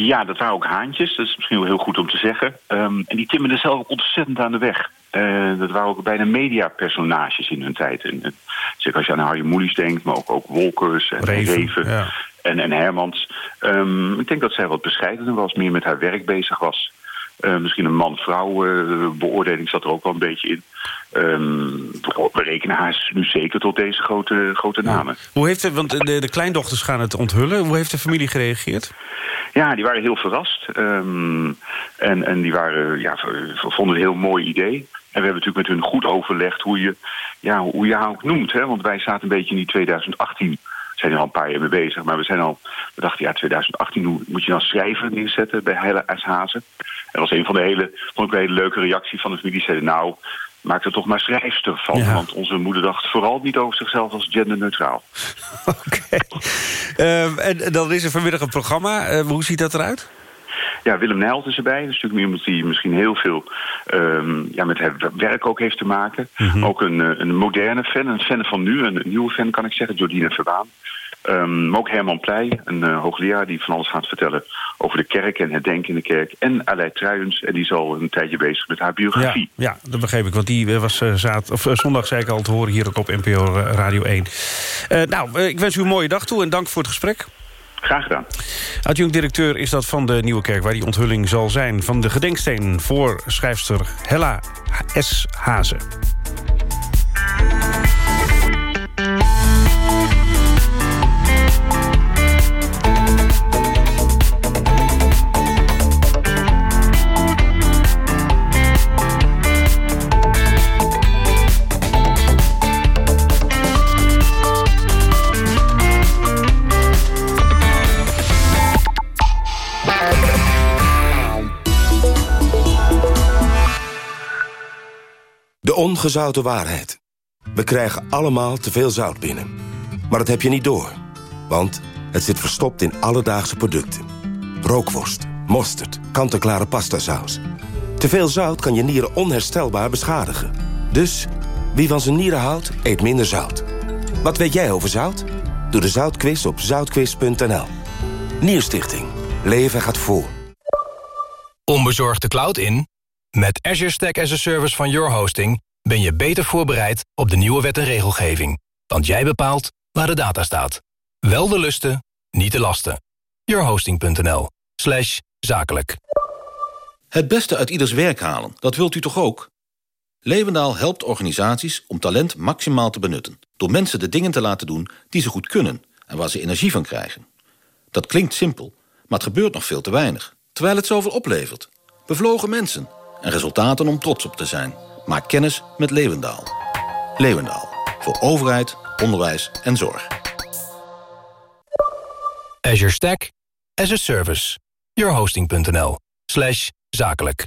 Speaker 33: Ja, dat waren ook haantjes. Dat is misschien wel heel goed om te zeggen. Ehm, en die timmerden zelf ook ontzettend aan de weg. Eh, dat waren ook bijna mediapersonages in hun tijd. En, eh, zeker als je aan Harry Moelis denkt, maar ook, ook Wolkers en
Speaker 2: Reven,
Speaker 33: Reven,
Speaker 2: ja.
Speaker 33: en, en Hermans. Ehm, ik denk dat zij wat bescheidener was, meer met haar werk bezig was. Eh, misschien een man-vrouw eh, beoordeling zat er ook wel een beetje in. Ehm, we rekenen haar nu zeker tot deze grote, grote namen.
Speaker 2: Hoe heeft de, want de, de kleindochters gaan het onthullen. Hoe heeft de familie gereageerd?
Speaker 33: Ja, die waren heel verrast. Ehm, en, en die waren, ja, vonden het een heel mooi idee. En we hebben natuurlijk met hun goed overlegd hoe je, ja, hoe je haar ook noemt. Hè? Want wij zaten een beetje in die 2018. Zijn er al een paar jaar mee bezig. Maar we zijn al, we dachten, ja, 2018, hoe moet je dan schrijver neerzetten bij Heile Hazen? Dat was een van de hele, vond ik een hele leuke reactie van de familie. Die zeiden, nou, maak er toch maar schrijfster van.
Speaker 2: Ja.
Speaker 33: Want onze moeder dacht vooral niet over zichzelf als genderneutraal.
Speaker 2: Ehm, en, en dan is er vanmiddag een programma. Eh, hoe ziet dat eruit?
Speaker 33: Ja, Willem Nijlt is erbij. Dat is natuurlijk iemand die misschien heel veel ehm, ja, met werk ook heeft te maken. Ook een, eh, een moderne fan, een fan van nu, een, nieuwe fan kan ik zeggen, Jordine Verbaan. Ehm, maar ook Herman Pleij, een eh, hoogleraar die van alles gaat vertellen over de kerk en het denken in de kerk. En Aleid Truijens, en die is al een tijdje bezig met haar biografie.
Speaker 2: Ja, ja, dat begreep ik. Want die eh, was zaad, of, zondag, zei ik al, te horen hier ook op NPO Radio 1. Eh, nou, ik wens u een mooie dag toe en dank voor het gesprek.
Speaker 33: Graag gedaan.
Speaker 2: Adjunct-directeur is dat van de Nieuwe Kerk... waar die onthulling zal zijn van de gedenksteen... voor schrijfster Hella S. Hazen.
Speaker 11: De ongezouten waarheid. We krijgen allemaal te veel zout binnen. Maar dat heb je niet door. Want het zit verstopt in alledaagse producten. Rookworst, mosterd, kant-en-klare pastasaus. Te veel zout kan je nieren onherstelbaar beschadigen. Dus, wie van zijn nieren houdt, eet minder zout. Wat weet jij over zout? Doe de zoutquiz op zoutquiz.nl. Nierstichting. Leven gaat voor.
Speaker 34: Onbezorgd de cloud in? Met Azure Stack as a Service van Your Hosting ben je beter voorbereid op de nieuwe wet en regelgeving. Want jij bepaalt waar de data staat. Wel de lusten, niet de lasten. Yourhosting.nl slash zakelijk.
Speaker 35: Het beste uit ieders werk halen, dat wilt u toch ook? Leeuwendaal helpt organisaties om talent maximaal te benutten... door mensen de dingen te laten doen die ze goed kunnen... en waar ze energie van krijgen. Dat klinkt simpel, maar het gebeurt nog veel te weinig. Terwijl het zoveel oplevert. Bevlogen mensen en resultaten om trots op te zijn. Maak kennis met Leeuwendaal. Leeuwendaal, voor overheid, onderwijs en zorg.
Speaker 34: Azure Stack as a Service. Yourhosting.nl zakelijk.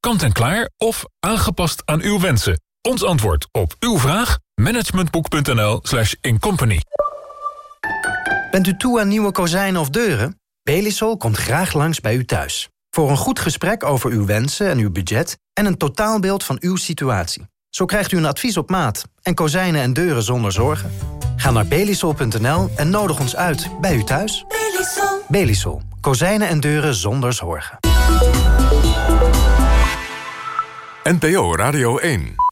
Speaker 36: Kant en klaar of aangepast aan uw wensen. Ons antwoord op uw vraag? managementboek.nl slash incompany.
Speaker 37: Bent u toe aan nieuwe kozijnen of deuren? Belisol komt graag langs bij u thuis. Voor een goed gesprek over uw wensen en uw budget... en een totaalbeeld van uw situatie. Zo krijgt u een advies op maat en kozijnen en deuren zonder zorgen. Ga naar belisol.nl en nodig ons uit bij u thuis. Belisol. Belisol. Kozijnen en deuren zonder zorgen.
Speaker 3: NPO Radio 1